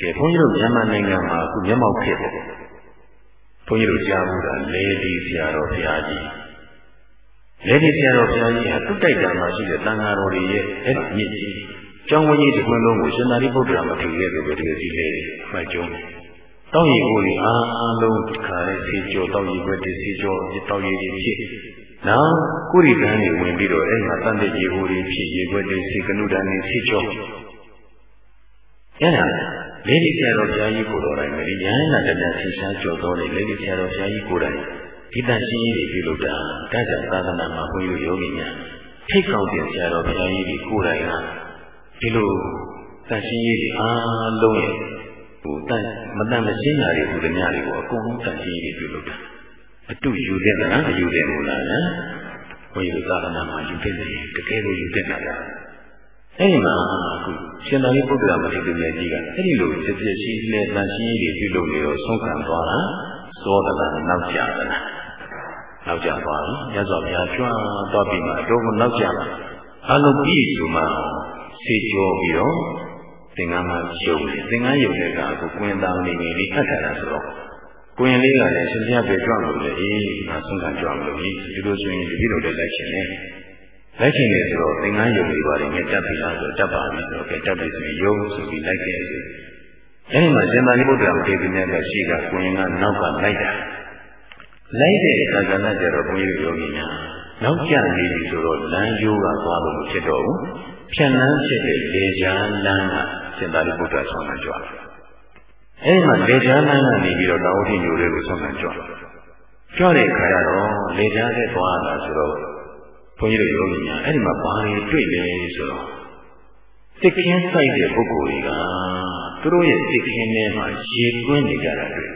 A: ကဲဘုန်းကြီးတို့မြန်မာနိုင်ငံမှာအခုမျက်မှောက်ဖြစ်တယ်ဘုန်းကြီးတို့ကြားဘူးတာလေဒီဆရာတော်ဘုရားကြီးလေဒီဆရာတော်ဘုရားကြီးဟာသူ့တိုက်တာမှာရှိတဲ့တန်ဃာတော်တွေရဲ့အဲ့ဒီမြင့်ကြီး ကျောင်းဝင်းကြီးတစ်ခွန်းလုံးကိုရှင်သာရိပုတ္တရာမထေရရဲ့ပဲတကယ်စီလေမှတ်ကြုံတောက်ရည်ကိုယ်အားလုံးခါတဲ့စီကြောတောက်ရည်ပဲဒီစီကြောတောက်ရည်တွေဖြစ်နောက်ကုရိကံတွေဝင်ပြီးတော့အဲ့မှာတန်တဲ့ရေဟိုတွေဖြစ်ရေခွက်တွေစီကနုဒန်တွေစီကြောအဲ့ဒါလေဒီဆရာတော်ဘုရားကြီးကိုယ်တော်တိုင်ပဲဒီရဟန္တာတတဆင်ရှားကြော်တော်လေလေဒီဆရာတော်ဘုရားကြီးကိုယ်တိုင်ဒီတန်ရှင်းကြီးတွေပြုလုပ်တာဒါကြောင့်သာသနာမှာဘုန်းကြီးတို့ယောဂီများထိတ်ကောက်တဲ့ဆရာတော်ဘုရားကြီးကိုယ်တိုင်က ဒီလိုတန်ရှင်းကြီးတွေအားလုံးရဲ့ဟိုတန်မတန်မရှင်းတာတွေဟူသည်များတွေကိုအကုန်လုံးတန်ရှင်းကြီးတွေပြုလုပ်တာအတုယူတဲ့လားမယူတဲ့ဘူးလားနော်ဘုန်းကြီးတို့သာသနာမှာယူတဲ့တယ်တကယ်လို့ယူတဲ့တာလားအဲ့ဒီမှာအခုရှင်သာရိပုတ္တရာမထေရမြတ်ကြီးကအဲ့ဒီလိုစပြည့်ရှိတဲ့တန်ရှင်းကြီးတွေပြုလုပ်နေတော့ဆုံးခံသွားတာသောတလားနောက်ကြသလားနောက်ကြသွားပြီမြတ်စွာဘုရားကြွသွားပြီးမှတော့နောက်ကြလာအလုံးပြီးဆိုမှ စေကြောပြီးတော့သင်္ကန်းကယုံတယ်သင်္ကန်းယုံတဲ့ကအခုကွင်းသားနေနေလေးအပ်ထားတာဆိုတော့ကွင်းလေးကလည်းရှင်ဘုရားပြေကြွလို့လေအေးငါဆုံးခံကြွလို့ဒီလိုဆိုရင်ဒီလိုလည်းလိုက်ရှင်တယ်လိုက်ချင်တယ်ဆိုတော့သင်္ကန်းယုံတွေပါတယ်ငါတက်ပြီလားဆိုတက်ပါပြီဆိုတော့ကဲတက်ပြီဆိုရင်ယုံဆိုပြီးလိုက်ခဲ့တယ်အဲဒီမှာရှင်သာရိပုတ္တရာမထေရမြတ်ကရှိကကိုရင်ကနောက်ကလိုက်တာလိုက်တဲ့အခါကလည်းကျတော့ဘုန်းကြီးယောဂီများနောက်ကျနေပြီဆိုတော့လမ်းကျိုးကသွားလို့မဖြစ်တော့ဘူး ဖြန့်လန်းဖြစ်တဲ့လေချာလမ်းကရှင်သာရိပုတ္တရာဆောင်းမှကြွားအဲဒီမှာလေချာလမ်းကနေပြီးတော့တောင်ဝတိညိုတွေကိုဆောင်းမှကြွားကြွားတဲ့အခါကျတော့လေချာနဲ့သွားတာဆိုတော့ဘုန်းကြီးတို့ယောဂီများအဲ့ဒီမှာဘာတွေတွေ့လဲဆိုတော့စိတ်ခင်းဆိုင်တဲ့ပုဂ္ဂိုလ်တွေကသူတို့ရဲ့စိတ်ခင်းထဲမှာရေသွင်းနေကြတာတွေ့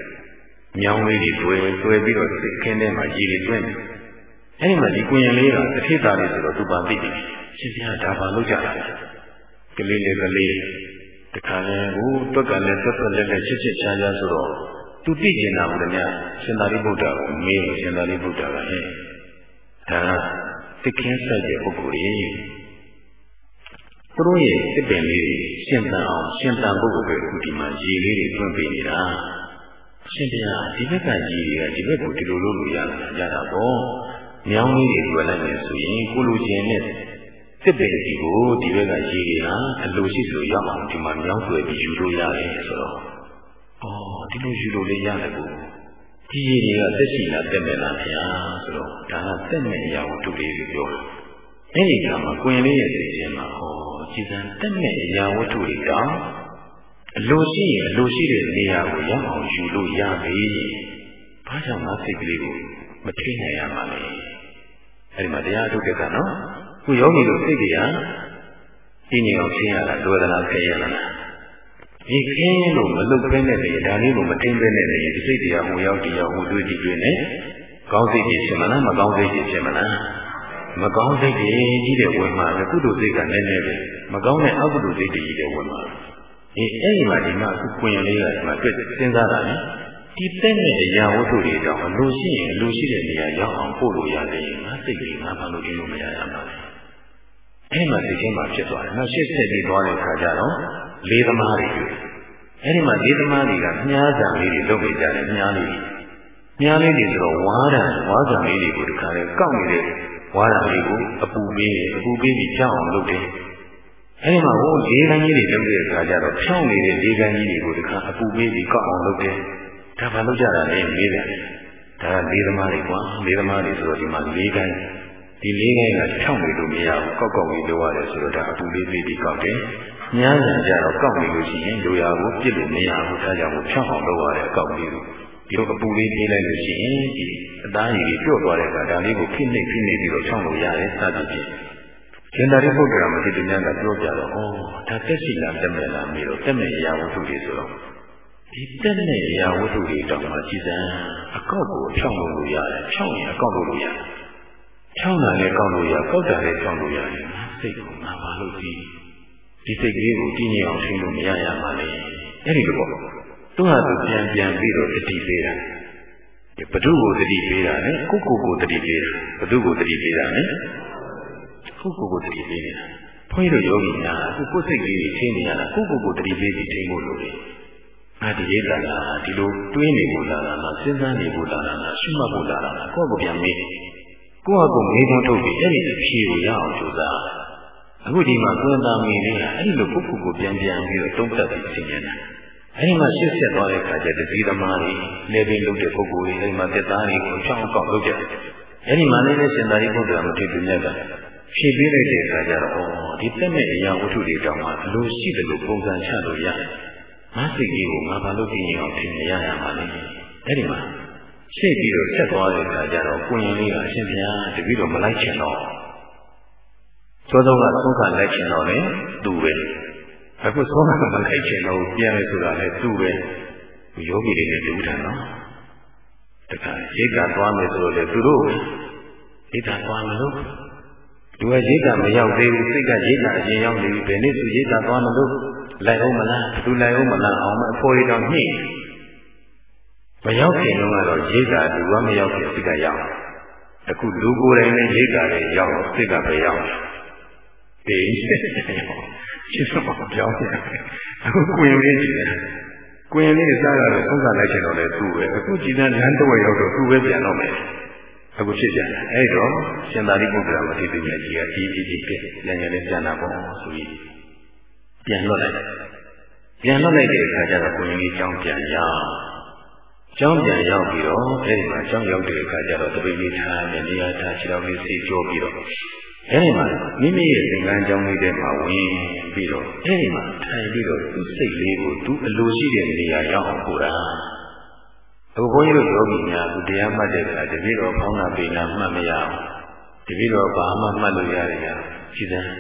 A: မြောင်းလေးတွေတွေ့တွေ့ပြီးတော့စိတ်ခင်းထဲမှာရေတွေသွင်းတယ်အဲ့ဒီမှာဒီကိုရင်လေးကတထိတာလေးဆိုတော့သူပါသိတယ် ရှင်ပြဒါပါလို့ကြတာကလေးလေးကလေးတခါလဲဟိုတွက်ကလည်းတွက်တွက်လည်းလည်းချစ်ချစ်ချာချာဆိုတော့သူသိကျင်တာဘူးလေရှင်သာရိပုတ္တရာကိုမေးရှင်သာရိပုတ္တရာကဟဲ့ဒါသိခင်းဆိုင်တဲ့ပုဂ္ဂိုလ်ကြီးသူတို့ရဲ့တစ်ပင်လေးတွေရှင်းတန်အောင်ရှင်းတန်ဖို့ပဲအခုဒီမှာရေလေးတွေတွန်းပေးနေတာရှင်ဗျာဒီဘက်ကရေတွေကဒီဘက်ကိုဒီလိုလုပ်လို့ရတာရတာပေါ့မြောင်းလေးတွေတွေ့လိုက်မယ်ဆိုရင်ကိုလိုချင်တဲ့ တစ်ပင်ဒီကိုဒီဘက်ကရေတွေဟာအလိုရှိလို့ရအောင်ဒီမှာမြောင်းတွေ့ပြီးယူလို့ရတယ်ဆိုတော့အော်ဒီလိုယူလို့လေးရတယ်ကိုဒီရည်တွေကသက်ရှိလားတက်မယ်လားဗျာဆိုတော့ဒါကတက်မယ်အရာကိုတူလေးပြောတယ်အဲ့ဒီကမှာကိုရင်လေးရဲ့စိတ်ထဲမှာဟောကြည်စံတက်မဲ့အရာဝတ္ထုတွေတောင်အလိုရှိရင်အလိုရှိတဲ့နေရာကိုရောက်အောင်ယူလို့ရပြီ။ဘာကြောင့်ငါစိတ်ကလေးကိုမထိနိုင်ရမှာလဲ။အဲ့ဒီမှာတရားထုတ်တဲ့ကနော်။ ခုယောဂီတို့စိတ်တွေကပြင်းနေအောင်ရှင်းရတာဒုဒနာခရရလား။ဒီခင်းလို့မလုတ်ပဲနဲ့လေဒါလေးကိုမထိန်ပဲနဲ့လေဒီစိတ်တရားဟိုရောက်တရားဟိုတွေ့ဒီတွေ့နဲ့ကောင်းစိတ်ကြီးဖြစ်မလားမကောင်းစိတ်ကြီးဖြစ်မလားမကောင်းစိတ်ကြီးကြီးတဲ့ဝင်မှာပဲကုသိုလ်စိတ်ကနည်းနည်းပဲမကောင်းတဲ့အကုသိုလ်စိတ်ကြီးတဲ့ဝင်မှာဒီအဲ့ဒီမှာဒီမှာအခုကွင်လေးကဒီမှာတွေ့စဉ်းစားတာလေဒီတဲ့နဲ့အရာဝတ္ထုတွေတော့အလိုရှိရင်အလိုရှိတဲ့နေရာရောက်အောင်ပို့လို့ရတယ်ငါစိတ်ကြီးငါမှလို့ဒီလိုမရရမှာလေ အဲ့ဒီမှာစိတ်ချင်းမှာဖြစ်သွားတယ်နောက်ရှစ်ဆက်ပြီးသွားတဲ့အခါကျတော့လေးသမားတွေတွေ့အဲ့ဒီမှာလေးသမားတွေကမြားကြံလေးတွေလုပ်နေကြတယ်မြားလေးတွေမြားလေးတွေဆိုတော့ဝါးတံဝါးကြံလေးတွေကိုတခါလေကောက်နေတဲ့ဝါးတံလေးကိုအပူပေးအပူပေးပြီးကြောက်အောင်လုပ်တယ်အဲဒီမှာဟိုလေးကန်းကြီးတွေလုပ်တဲ့အခါကျတော့ဖြောင်းနေတဲ့လေးကန်းကြီးတွေကိုတခါအပူပေးပြီးကောက်အောင်လုပ်တယ်ဒါမှလုပ်ကြတာလေမေးတယ်ဒါကလေးသမားတွေကွာလေးသမားတွေဆိုတော့ဒီမှာလေးကန်း ဒီလေးကန်းကဖြောင်းနေလို့မရဘူးကောက်ကောက်ပြီးလုပ်ရတယ်ဆိုတော့ဒါအပူလေးပေးပြီးကောက်တယ်များကြကြတော့ကောက်နေလို့ရှိရင်လူရာကိုပြစ်လို့မရဘူးဒါကြောင့်ဖြောင်းအောင်လုပ်ရတယ်ကောက်ပြီးလို့ဒီလိုအပူလေးပေးလိုက်လို့ရှိရင်ဒီအသားရည်တွေပြုတ်သွားတဲ့အခါဒါလေးကိုဖိနှိပ်ဖိနှိပ်ပြီးတော့ဖြောင်းလို့ရတယ်စသဖြင့်ရှင်သာရိပုတ္တရာမသိသူများကပြောကြတော့ဩဒါတက်ရှိလားတက်မဲ့လားမေးတော့တက်မဲ့အရာဝတ္ထုတွေဆိုတော့ဒီတက်မဲ့အရာဝတ္ထုတွေတောင်မှကြည်စံအကောက်ကိုဖြောင်းလို့ရတယ်ဖြောင်းရင်အကောက်လို့ရတယ် ဖြောင်းတာလည်းကောက်လို့ရကောက်တာလည်းဖြောင်းလို့ရတယ်စိတ်ကငါပါလို့ဒီဒီစိတ်ကလေးကိုတည်ငြိမ်အောင်ထိလို့မရရပါလေအဲ့ဒီလိုပေါ့သူဟာသူပြန်ပြန်ပြီးတော့တတိပေးတာဘဒုကိုတတိပေးတာနဲ့ကိုကိုကိုတတိပေးတာဘဒုကိုတတိပေးတာနဲ့ကိုကိုကိုတတိပေးနေတာဘုန်းကြီးတို့ယောဂီများအခုကိုယ်စိတ်လေးတွေချင်းနေရတာကိုကိုကိုတတိပေးပြီးထိဖို့လိုတယ်ငါဒီရေးတာလားဒီလိုတွေးနေဖို့လားလားစဉ်းစားနေဖို့လားလားရှုမှတ်ဖို့လားလားကိုယ့်ကိုပြန်မေး ကိုယ့်အကူမေးခွန်းထုတ်ပြီးအဲ့ဒီအဖြေကိုရအောင်ကြိုးစားအခုဒီမှာကိုယ်သားမင်းလေးကအဲ့ဒီလိုကိုယ့်ကိုယ်ကိုပြန်ပြန်ပြီးတော့တုံးတက်ပြီးသိနေတာအဲဒီမှာရှစ်ဆက်သွားတဲ့အခါကျတတိသမားတွေနေပင်လုပ်တဲ့ပုဂ္ဂိုလ်တွေအဲဒီမှာတက်သားတွေကိုချောင်းကောက်လုပ်ကြတယ်အဲဒီမှာလည်းရှင်သာရိပုတ္တရာမထေရမြတ်ကဖြည့်ပေးလိုက်တဲ့အခါကျတော့ဩဒီတက်မဲ့အရာဝတ္ထုတွေတောင်မှအလိုရှိတယ်လို့ပုံစံချလို့ရတယ်။ငါစိတ်ကြီးကိုငါဘာလို့သိရင်အောင်ထင်ရရမှာလဲ။အဲဒီမှာ ရှေ့ပြီးတော့ဆက်သွားတဲ့အခါကျတော့ကိုရင်လေးကအရှင်ဘုရားတပည့်တော်မလိုက်ချင်တော့သောသောကသုံးခါလိုက်ချင်တော့လေသူပဲအခုသောကမလိုက်ချင်တော့ပြန်လဲဆိုတာလေသူပဲယောဂီတွေလည်းတူတာနော်တခါရိတ်ကသွားမယ်ဆိုတော့လေသူတို့ရိတ်ကသွားမလို့သူကရိတ်ကမရောက်သေးဘူးစိတ်ကရိတ်ကအရင်ရောက်နေပြီဘယ်နည်းသူရိတ်ကသွားမလို့လိုက်အောင်မလားသူလိုက်အောင်မလားအောင်မအဖော်ရတော့ညှိ မရောက်ခင်တော့ကတော့ရိတ်ကသူကမရောက်ခင်စိတ်ကရောက်အခုလူကိုယ်တိုင်နဲ့ရိတ်ကလည်းရောက်စိတ်ကပဲရောက်အေးရှင်းတော့ပြောင်းပြန်အခုကွင်လေးကြည့်တယ်ကွင်လေးစားတော့သုံးစားလိုက်ချင်တော့လေသူ့ပဲအခုကြည်တဲ့လမ်းတော့ရောက်တော့သူ့ပဲပြန်တော့မယ်အခုဖြစ်ပြန်တယ်အဲ့တော့ရှင်သာရိပုတ္တရာမထေရကြီးကကြီးကြီးကြီးပြညံ့ညံ့လေးပြန်လာပေါ့ဆိုပြီးပြန်လွတ်လိုက်ပြန်လွတ်လိုက်တဲ့အခါကျတော့ကိုရင်ကြီးကြောင်းပြန်ရော က်ကျောင်းပြန်ရောက်ပြီးတော့အဲဒီမှာကျောင်းရောက်တဲ့အခါကျတော့တပိလေးထားနေနေရာထားခြေတော်လေးစီကြောပြီးတော့အဲဒီမှာမိမိရဲ့သင်္ကန်းကျောင်းလေးထဲမှာဝင်ပြီးတော့အဲဒီမှာထိုင်ပြီးတော့သူ့စိတ်လေးကိုသူအလိုရှိတဲ့နေရာရောက်အောင်ပို့တာအခုဘုန်းကြီးတို့ယောဂီများသူတရားမှတ်တဲ့အခါတပည့်တော်ဖောင်းတာပိနာမှတ်မရအောင်တပည့်တော်ဘာမှမှတ်လို့ရတယ်ညာကြည်စမ်း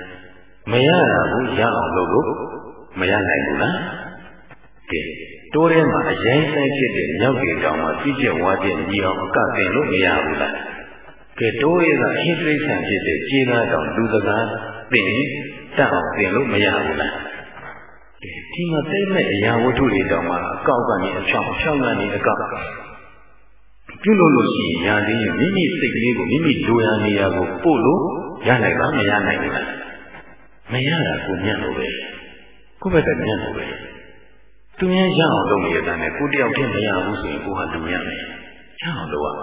A: မရတာကိုရအောင်လုပ်လို့မရနိုင်ဘူးလားကဲ တိုးထဲမှာအရင်ဆိုင်ဖြစ်တဲ့မြောက်တွေတောင်မှပြည့်ကျက်ဝါကျက်ညီအောင်အကကင်လို့မရဘူးလားကဲတိုးရဲကအဟိတိဆံဖြစ်တဲ့ခြေသားတောင်လူစကားသိရင်တတ်အောင်သင်လို့မရဘူးလားဒီမှာသိမဲ့အရာဝတ္ထုတွေတောင်မှအကောက်ကနေအချောင်းအချောင်းကနေအကောက်ပြုလို့လို့ရှိရင်ညာသေးရင်မိမိစိတ်ကလေးကိုမိမိလိုရာနေရာကိုပို့လို့ရနိုင်ပါမရနိုင်ဘူးလားမရတာကိုညံ့လို့ပဲကိုယ့်ဘက်ကညံ့လို့ပဲ သူများရအောင်လုပ်နေရတဲ့နဲ့ကိုတယောက်တည်းမရဘူးဆိုရင်ကိုဟာလူရမယ်ရအောင်လုပ်ရ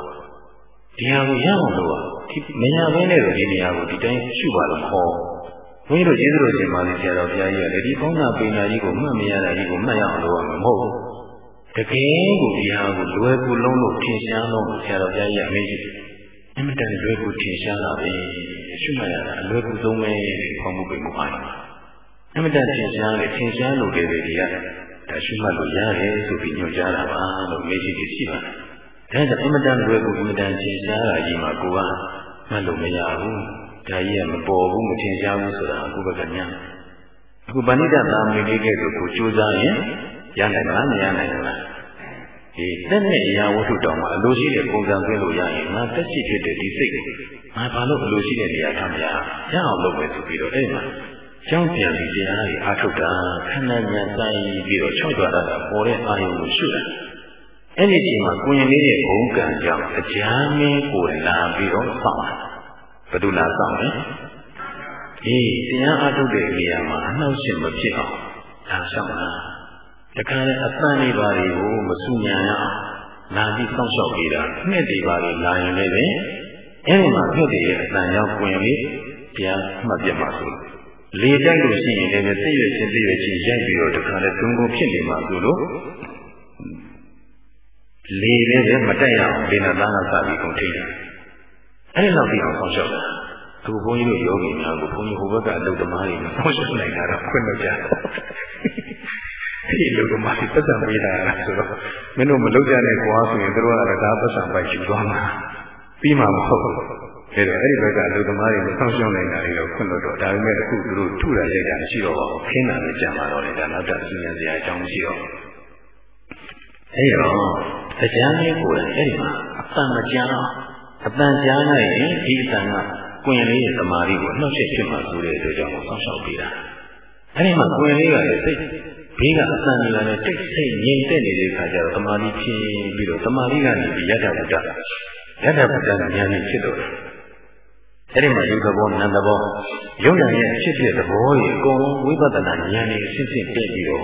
A: ဒီဟာကိုရအောင်လုပ်ရဒီမရဘဲနဲ့တော့ဒီနေရာကိုဒီတိုင်းရှုပါလို့ခေါ်ဘုန်းကြီးတို့ကျေးဇူးတော်ရှင်ပါလိဆရာတော်ဘုရားကြီးကလည်းဒီကောင်းတာပိဏာကြီးကိုမှတ်မရတာကြီးကိုမှတ်ရအောင်လုပ်ရမှာမဟုတ်ဘူးတကယ်ကိုဒီဟာကိုလွယ်ကူလုံးလို့ထင်ရှားလုံးဆရာတော်ဘုရားကြီးကအမေကြီးအင်မတန်လွယ်ကူထင်ရှားတာပဲရှုမှတ်ရတာအလွယ်ကူဆုံးပဲဖော်မှုပိမှုအားအမှန်တန်သင်ရှားတယ်သင်ရှားလို့တယ်တွေက ဒါရှုမှတ်လို့ရတယ်ဆိုပြီးညွှန်ကြားတာပါလို့မေးကြည့်ရှိပါတယ်ဒါကြောင့်အမှန်တန်လွယ်ကူအမှန်တန်သင်ရှားတာကြီးမှာကိုကမှတ်လို့မရဘူးဒါကြီးကမပေါ်ဘူးမထင်ရှားဘူးဆိုတာအခုဘက်ကညာအခုဗဏိတသာမဏေလေးကဲဆိုကိုကြိုးစားရင်ရနိုင်မလားမရနိုင်ဘူးလားဒီတက်နဲ့အရာဝတ္ထုတောင်မှအလိုရှိတဲ့ပုံစံသွင်းလို့ရရင်ငါတက်ရှိဖြစ်တဲ့ဒီစိတ်ကိုငါဘာလို့အလိုရှိတဲ့နေရာထားမရရအောင်လုပ်မယ်ဆိုပြီးတော့အဲ့မှာ ကြောင်းပြန်ပြီးတရားတွေအားထုတ်တာခန္ဓာဉာဏ်ဆိုင်ပြီးတော့ချောက်ကြတာကပေါ်တဲ့အာယုံကိုရှုတာအဲ့ဒီချိန်မှာကိုရင်လေးရဲ့ဘုံကံကြောင့်အကြမ်းမင်းကိုလာပြီးတော့စောင့်တာဘယ်သူလာစောင့်လဲအေးတရားအားထုတ်တဲ့နေရာမှာအနှောက်အယှက်မဖြစ်အောင်ဒါစောင့်တာတခါလေအပန်းလေးပါတွေကိုမဆူညံရအောင်လာပြီးစောင့်ရှောက်ပေးတာငှက်တွေပါလေလာရင်လည်းပဲအဲဒီမှာငှက်တွေရဲ့အတန်ရောက်ဝင်လေးတရားမှတ်ပြမှာဆိုလေ တိုက်လို့ရှိရင်လည်းသိရချင်းသိရချင်းရိုက်ပြီးတော့တခါလေတွန်းကုန်ဖြစ်နေမှာဆိုလို့လေလည်းပဲမတက်ရအောင်လေနာသားကစပြီးကုန်ထိတ်တယ်အဲဒီလောက်ပြီးအောင်ဆောင်းလျှောက်တာသူဘုန်းကြီးတို့ယောဂီများကိုဘုန်းကြီးဟိုဘက်ကအလုပ်သမားတွေမဆောင်းလျှောက်နိုင်တာတော့ခွင့်လို့ကြားဒီလိုကမှပတ်စံပေးတာလားဆိုတော့မင်းတို့မလုပ်ကြနဲ့ကွာဆိုရင်တို့ကတော့ဒါပတ်စံပိုက်ယူသွားမှာပြီးမှာမဟုတ်ဘူးဒါ တော့အဲ့ဒီဘက်ကအလုပ်သမားတွေဆောင်းရှောင်းနေတာတွေတော့ခွင့်လို့တော့ဒါပေမဲ့အခုသူတို့ထုတာရိုက်တာမရှိတော့ပါဘူးခင်းတာလည်းကြံပါတော့လေဒါနောက်တာစီရင်စရာအကြောင်းမရှိတော့အဲ့တော့တရားလေးကိုလည်းအဲ့ဒီမှာအပံမကြားအပံကြားနိုင်ရင်ဒီအပံကကွင်လေးရဲ့သမာဓိကိုနှောက်ယှက်ဖြစ်မှာဆိုတဲ့အတွက်ကြောင့်ဆောင်းရှောက်ပေးတာအဲ့ဒီမှာကွင်လေးကလည်းစိတ်ဘေးကအတန်ကြီးလည်းတိတ်ဆိတ်ငြိမ်သက်နေတဲ့ခါကျတော့သမာဓိဖြစ်ပြီးတော့သမာဓိကနေပြီးယတ္တဗုဒ္ဓယတ္တဗုဒ္ဓဉာဏ်နဲ့ဖြစ်တော့ အဲ့ဒီမှာယုတ်သဘောနံသဘောယုံနာရဲ့ဖြစ်ဖြစ်သဘောကြီးအကုန်လုံးဝိပဿနာဉာဏ်နဲ့ဆင့်ဆင့်ပြည့်ပြီးတော့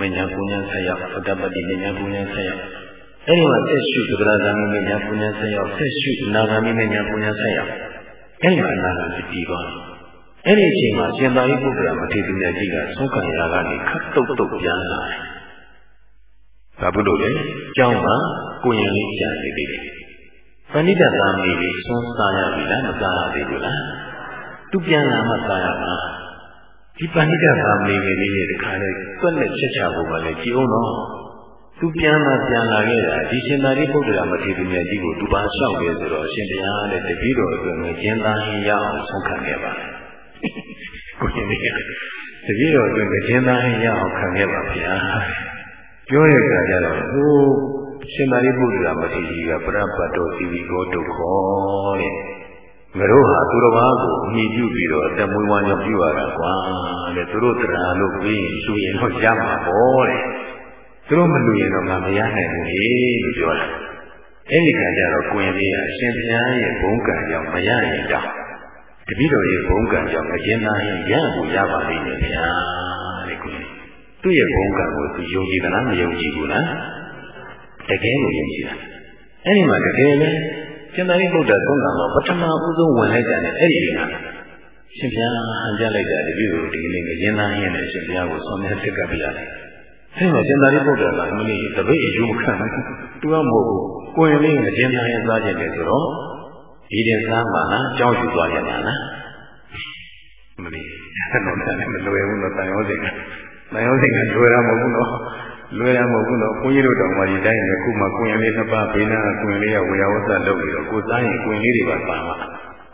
A: မညာပူညာဆက်ရောက်ဗုဒ္ဓပတိမညာပူညာဆက်ရောက်အဲ့ဒီမှာဆက်ရှုသဒ္ဒရာဂမိမညာပူညာဆက်ရောက်ဆက်ရှုနာဂမိမညာပူညာဆက်ရောက်အဲ့ဒီမှာအနာဂတ်တည်သွားတယ်အဲ့ဒီအချိန်မှာရှင်သာရိပုတ္တရာမထေရကြီးကသုံးခံရာကနေခတ်တုတ်တုတ်ပြန်လာတယ်။ဘာဖြစ်လို့လဲ။ကျောင်းမှာကိုရင်လေးကြံနေသေးတယ်။ ပဏိတသာမီလေးသွန်းစားရပြီလားမစားရသေးဘူးလား။သူပြန်လာမှစားရမှာ။ဒီပဏိတသာမီလေးရဲ့တခါလေသွက်နဲ့ချက်ချဖို့ကလည်းကြည်အောင်တော့သူပြန်လာပြန်လာခဲ့တာဒီရှင်သာရိပုတ္တရာမထေရကြီးကိုသူပါလျှောက်တယ်ဆိုတော့အရှင်ဘုရားတဲ့တပည့်တော်အတွက်ငယ်ကျင်းသားရင်ရအောင်ဆုံးခံခဲ့ပါတယ်ကိုရှင်လေးတပည့်တော်အတွင်းကျင်းသားရအောင်ခံခဲ့ပါဗျာပြောရကြကြတော့ဟို ရှင်သာရိပုတ္တရာမထေရကြီးကပရပတ်တော်စီဝီကိုဒုက္ခတဲ့ငါတို့ဟာသူတော်ဘာကိုအမိပြုပြီးတော့အတမွေးဝမ်းကြောင့်ပြုရတာကွာတဲ့သူတို့တရားလို့ပြီးရင်သူရင်တော့ရမှာပေါ့တဲ့သူတို့မလူရင်တော့ငါမရနိုင်ဘူးလေလို့ပြောတာအဲ့ဒီခါကျတော့ကိုရင်လေးကအရှင်ဘုရားရဲ့ဘုန်းကံကြောင့်မရရင်ကြောင့်တပည့်တော်ရဲ့ဘုံကံကြောင့်အကျဉ်းသားရင်ရဖို့ရပါလိမ့်မယ်ဗျာတဲ့ကိုသူ့ရဲ့ဘုံကံကိုသူယုံကြည်သလားမယုံကြည်ဘူးလား တကယ်ကိုယုံကြည်တာအဲ့ဒီမှာတကယ်လဲရှင်သာရိပုတ္တရာသုံးကံတော့ပထမဦးဆုံးဝင်လိုက်တယ်အဲ့ဒီကရှင်ဘုရားဟန်ပြလိုက်တာတပည့်တော်ဒီနေ့ငရင်သားရင်နဲ့ရှင်ဘုရားကိုဆောင်းမြတ်တက်ကပ်ပြရတယ်အဲ့တော့ရှင်သာရိပုတ္တရာကမင်းတပည့်အယူမခံဘူးသူကမဟုတ်ဘူးကိုယ်လေးငရင်သားရင်စားခြင်းလေဆိုတော့ဒီတင်စားပါလားကြောင်းယူသွားကြပါလားမလေးအဲ့တော့လည်းမလွယ်ဘူးတော့တန်ရောစိတ်ကတန်ရောစိတ်ကလွယ်တာမဟုတ်ဘူးတော့ လွယ်တာမဟုတ်ဘူးတော့ဘုန်းကြီးတို့တောင်မှဒီတိုင်းနဲ့ခုမှကိုရင်လေးနှစ်ပါးဘေးနာကိုရင်လေးကဝေယဝဆလုပ်ပြီးတော့ကိုစားရင်ကိုရင်လေးတွေပါပါမှာ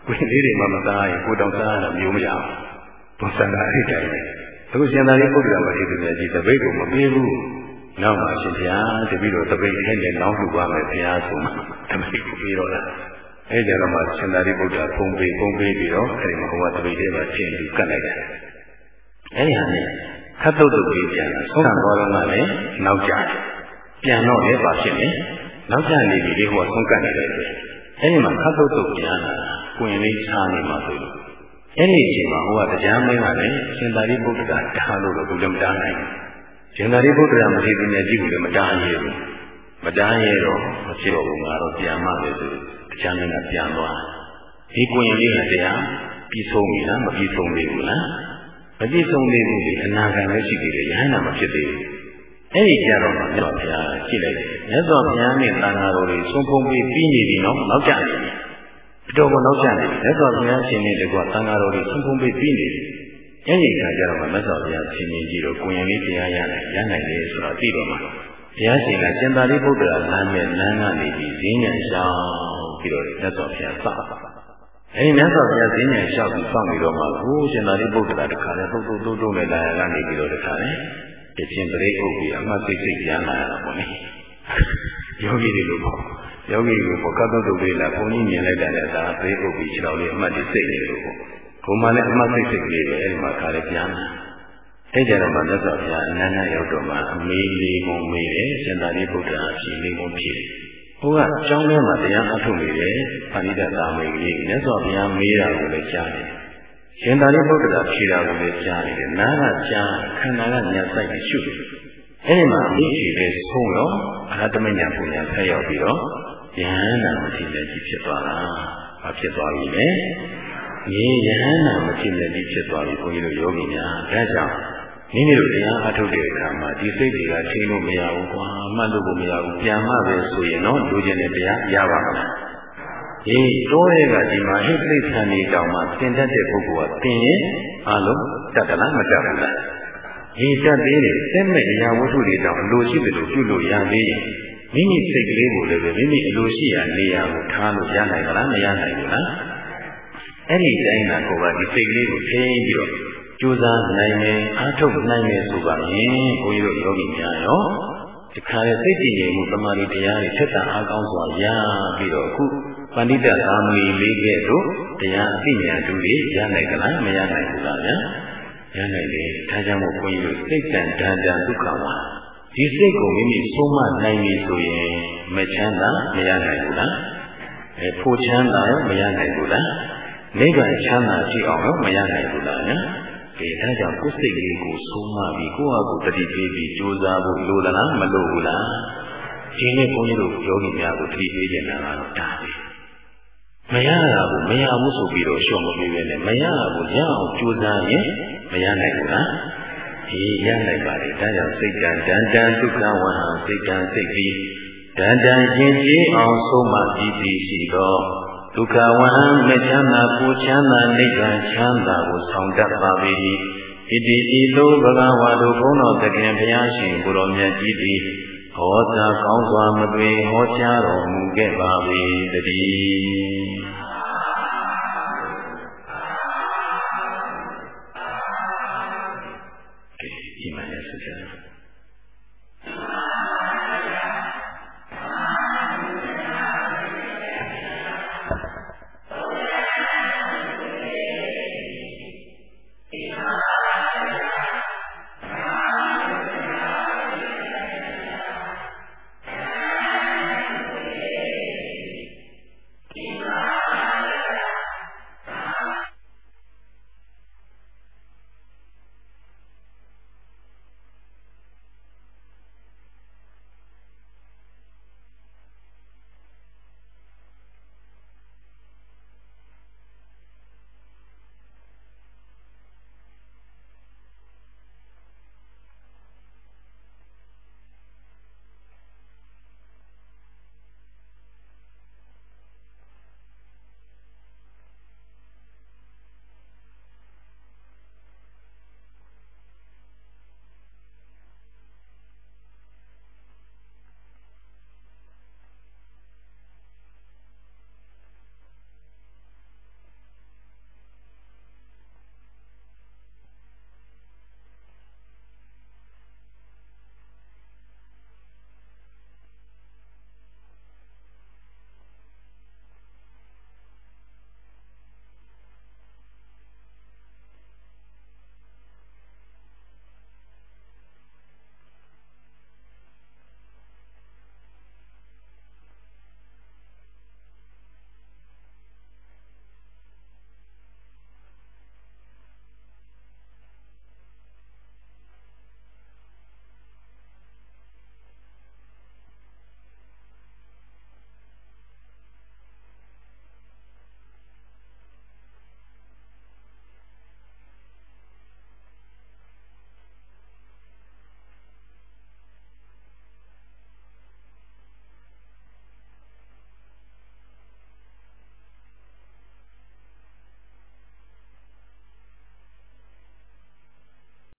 A: ကိုရင်လေးတွေမှမစားရင်ကိုတောင်စားရတာမျိုးမရဘူးဘုဆန္ဒအဲ့တိုင်းပဲအခုရှင်သာရိပုတ္တရာမထေရကြီးတပိတ်ကိုမပြေးဘူးနောက်မှရှင်ဘုရားတပည့်တော်တပိတ်နဲ့လည်းနောင်းလှူပါမယ်ဘုရားဆိုမှတပိတ်ကိုပြေးတော့တာအဲကြတော့မှရှင်သာရိပုတ္တရာဖုံးပေးဖုံးပေးပြီးတော့အဲဒီမှာဟိုကတပိတ်လေးမှာချင်းပြီးကတ်လိုက်တယ်အဲဒီဟာနဲ့ ခတ်တုတ်တုတ်ပြီးပြန်လာဆုံးခံသွားတော့မှလည်းနောက်ကျတယ်ပြန်တော့လည်းပါဖြစ်နေနောက်ကျနေပြီလေဟိုကဆုံးကတ်နေတယ်အဲဒီမှာခတ်တုတ်တုတ်ပြန်လာကိုရင်လေးချားနေမှာဆိုလို့အဲ့ဒီအချိန်မှာဟိုကတရားမင်းကလည်းရှင်သာရိပုတ္တရာတားလို့တော့ဘုရားမတားနိုင်ဘူးရှင်သာရိပုတ္တရာမထေရကြီးကိုလည်းမတားရဲဘူးမတားရဲတော့မဖြစ်တော့ဘူးငါတော့ပြန်မှပဲဆိုတရားမင်းကပြန်သွားဒီကိုရင်လေးကတရားပြီးဆုံးပြီလားမပြီးဆုံးသေးဘူးလား မပြီးဆုံးသေးဘူးလေအနာဂတ်လည်းရှိသေးတယ်ရဟန္တာမဖြစ်သေးဘူးအဲ့ဒီကြတော့မှမြတ်စွာဘုရားကြည့်လိုက်တယ်မြတ်စွာဘုရားနဲ့သံဃာတော်တွေဆုံးဖုံးပြီးပြီးနေပြီနော်နောက်ကျနေတယ်အတော်ကိုနောက်ကျနေတယ်လက်တော်ဘုရားရှင်နဲ့တကွာသံဃာတော်တွေဆုံးဖုံးပေးပြီးနေတယ်။အဲ့ဒီခါကျတော့မှမြတ်စွာဘုရားရှင်ကြီးကြီးတို့ကိုရင်လေးတရားရနိုင်ရနိုင်တယ်ဆိုတော့သိတော့မှဘုရားရှင်ကစင်သာရိပုတ္တရာလမ်းနဲ့လမ်းကနေပြီးဈဉ္ဉံရှောင်းပြီးတော့မြတ်စွာဘုရားစ အဲဒီမြတ်စွာဘုရားဈဉ္ဉံလျှောက်ပြီးစောင့်ပြီးတော့မှကိုရှင်သာရိပုတ္တရာတခါလဲသုတ်သုတ်တုံးတုံးနဲ့လာရကနေပြီးတော့တခါလဲတခြင်းပရိဥပ္ပိအမှတ်စိတ်စိတ်ပြန်လာရတာပေါ့လေယောဂီတွေလို့ပေါ့ယောဂီကိုပကတ်တုတ်တုတ်လေးလာဘုန်းကြီးမြင်လိုက်တာလည်းဒါပရိဥပ္ပိခြေတော်လေးအမှတ်စိတ်နေလို့ပေါ့ဘုံမှလည်းအမှတ်စိတ်စိတ်လေးပဲအဲဒီမှာခါလဲပြန်လာအဲ့ကြတော့မှမြတ်စွာဘုရားအနန္တရောက်တော့မှအမေလေးပုံမေးတယ်ရှင်သာရိပုတ္တရာအရှင်လေးပုံဖြစ်တယ် ဟိုကကျောင်းထဲမှာတရားအထုတ်နေတယ်။ပါဠိတသာမေကြီးမြတ်စွာဘုရားမေးတာကိုလည်းကြားတယ်။ရှင်သာရိပုတ္တရာဖြေတာကိုလည်းကြားနေတယ်။နားကကြားခန္ဓာကညာဆိုင်ပြီးရှုတယ်။အဲဒီမှာအဖြေပဲဆုံးတော့အရဟတမညာပူညာဆက်ရောက်ပြီးတော့ယဟန္တာမတိလည်းကြီးဖြစ်သွားတာ။ဘာဖြစ်သွားပြီလဲ။ဒီယဟန္တာမတိလည်းကြီးဖြစ်သွားပြီဘုန်းကြီးတို့ယောဂီများ။ဒါကြောင့် မိမိတို့တရားအထုတ်တဲ့အခါမှာဒီစိတ်တွေကချိန်လို့မရဘူးကွာမှတ်လို့ကိုမရဘူးပြန်မှပဲဆိုရင်တော့လူကျင်တဲ့တရားရပါမလားဒီတိုးရဲကဒီမှာဟိသိခံနေတောင်မှသင်တတ်တဲ့ပုဂ္ဂိုလ်ကသင်ရင်အလုံးတတ်တယ်လားမတတ်ဘူးလားဒီတတ်သေးတယ်စက်မဲ့အရာဝတ္ထုတွေတောင်အလိုရှိတယ်လို့ပြုလို့ရသေးရင်မိမိစိတ်ကလေးကိုလည်းပဲမိမိအလိုရှိရာနေရာကိုထားလို့ရနိုင်မလားမရနိုင်ဘူးလားအဲ့ဒီတိုင်းကကိုယ်ကဒီစိတ်ကလေးကိုထိန်းပြီးတော့ ကြိုးစားနိုင်မယ်အားထုတ်နိုင်မယ်ဆိုပါရင်ဘုန်းကြီးတို့ယောဂီများရောဒီခါရဲ့စိတ်ကြည်ငြိမ်မှုတမာရီတရားတွေထက်တာအားကောင်းစွာရပြီးတော့အခုပဏိတသာမီလေးကဲ့သို့တရားအသိဉာဏ်တူတွေရနိုင်ကြလားမရနိုင်ဘူးလားဗျာရနိုင်တယ်ဒါကြောင့်မို့ဘုန်းကြီးတို့စိတ်တန်ဒန္တန်ဒုက္ခဝါဒီစိတ်ကိုမိမိဆုံးမနိုင်ပြီဆိုရင်မချမ်းသာမရနိုင်ဘူးလားအဲဖို့ချမ်းသာမရနိုင်ဘူးလားနိဗ္ဗာန်ချမ်းသာကြည့်အောင်ရောမရနိုင်ဘူးလားနော် ကဲဒါကြောင့်ကိုယ်စိတ်လေးကိုဆုံးမပြီးကိုယ့်ဟာကိုယ်တတိပေးပြီးကြိုးစားဖို့လိုသလားမလိုဘူးလားဒီနေ့ဘုန်းကြီးတို့ယောဂီများကိုတတိပေးနေတာကတော့ဒါပဲမရတာကိုမရဘူးဆိုပြီးတော့ရှော့မပေးပဲနဲ့မရတာကိုရအောင်ကြိုးစားရင်မရနိုင်ဘူးလားဒီရနိုင်ပါလေဒါကြောင့်စိတ်တန်တန်တန်ဒုက္ခဝဟံစိတ်တန်စိတ်ပြီးတန်တန်ရင်ကြည်အောင်ဆုံးမပြီးပြီးရှိတော့ ဒုက္ခဝဟံမချမ်းသာပူချမ်းသာနိဗ္ဗာန်ချမ်းသာကိုဆောင်တတ်ပါ၏ဣတိဤလိုဘဂဝါတို့ဘုန်းတော်သခင်ဘုရားရှင်ကိုရောမြတ်ကြီးသည်ဟောစာကောင်းစွာမသွေဟောကြားတော်မူခဲ့ပါ၏တည်း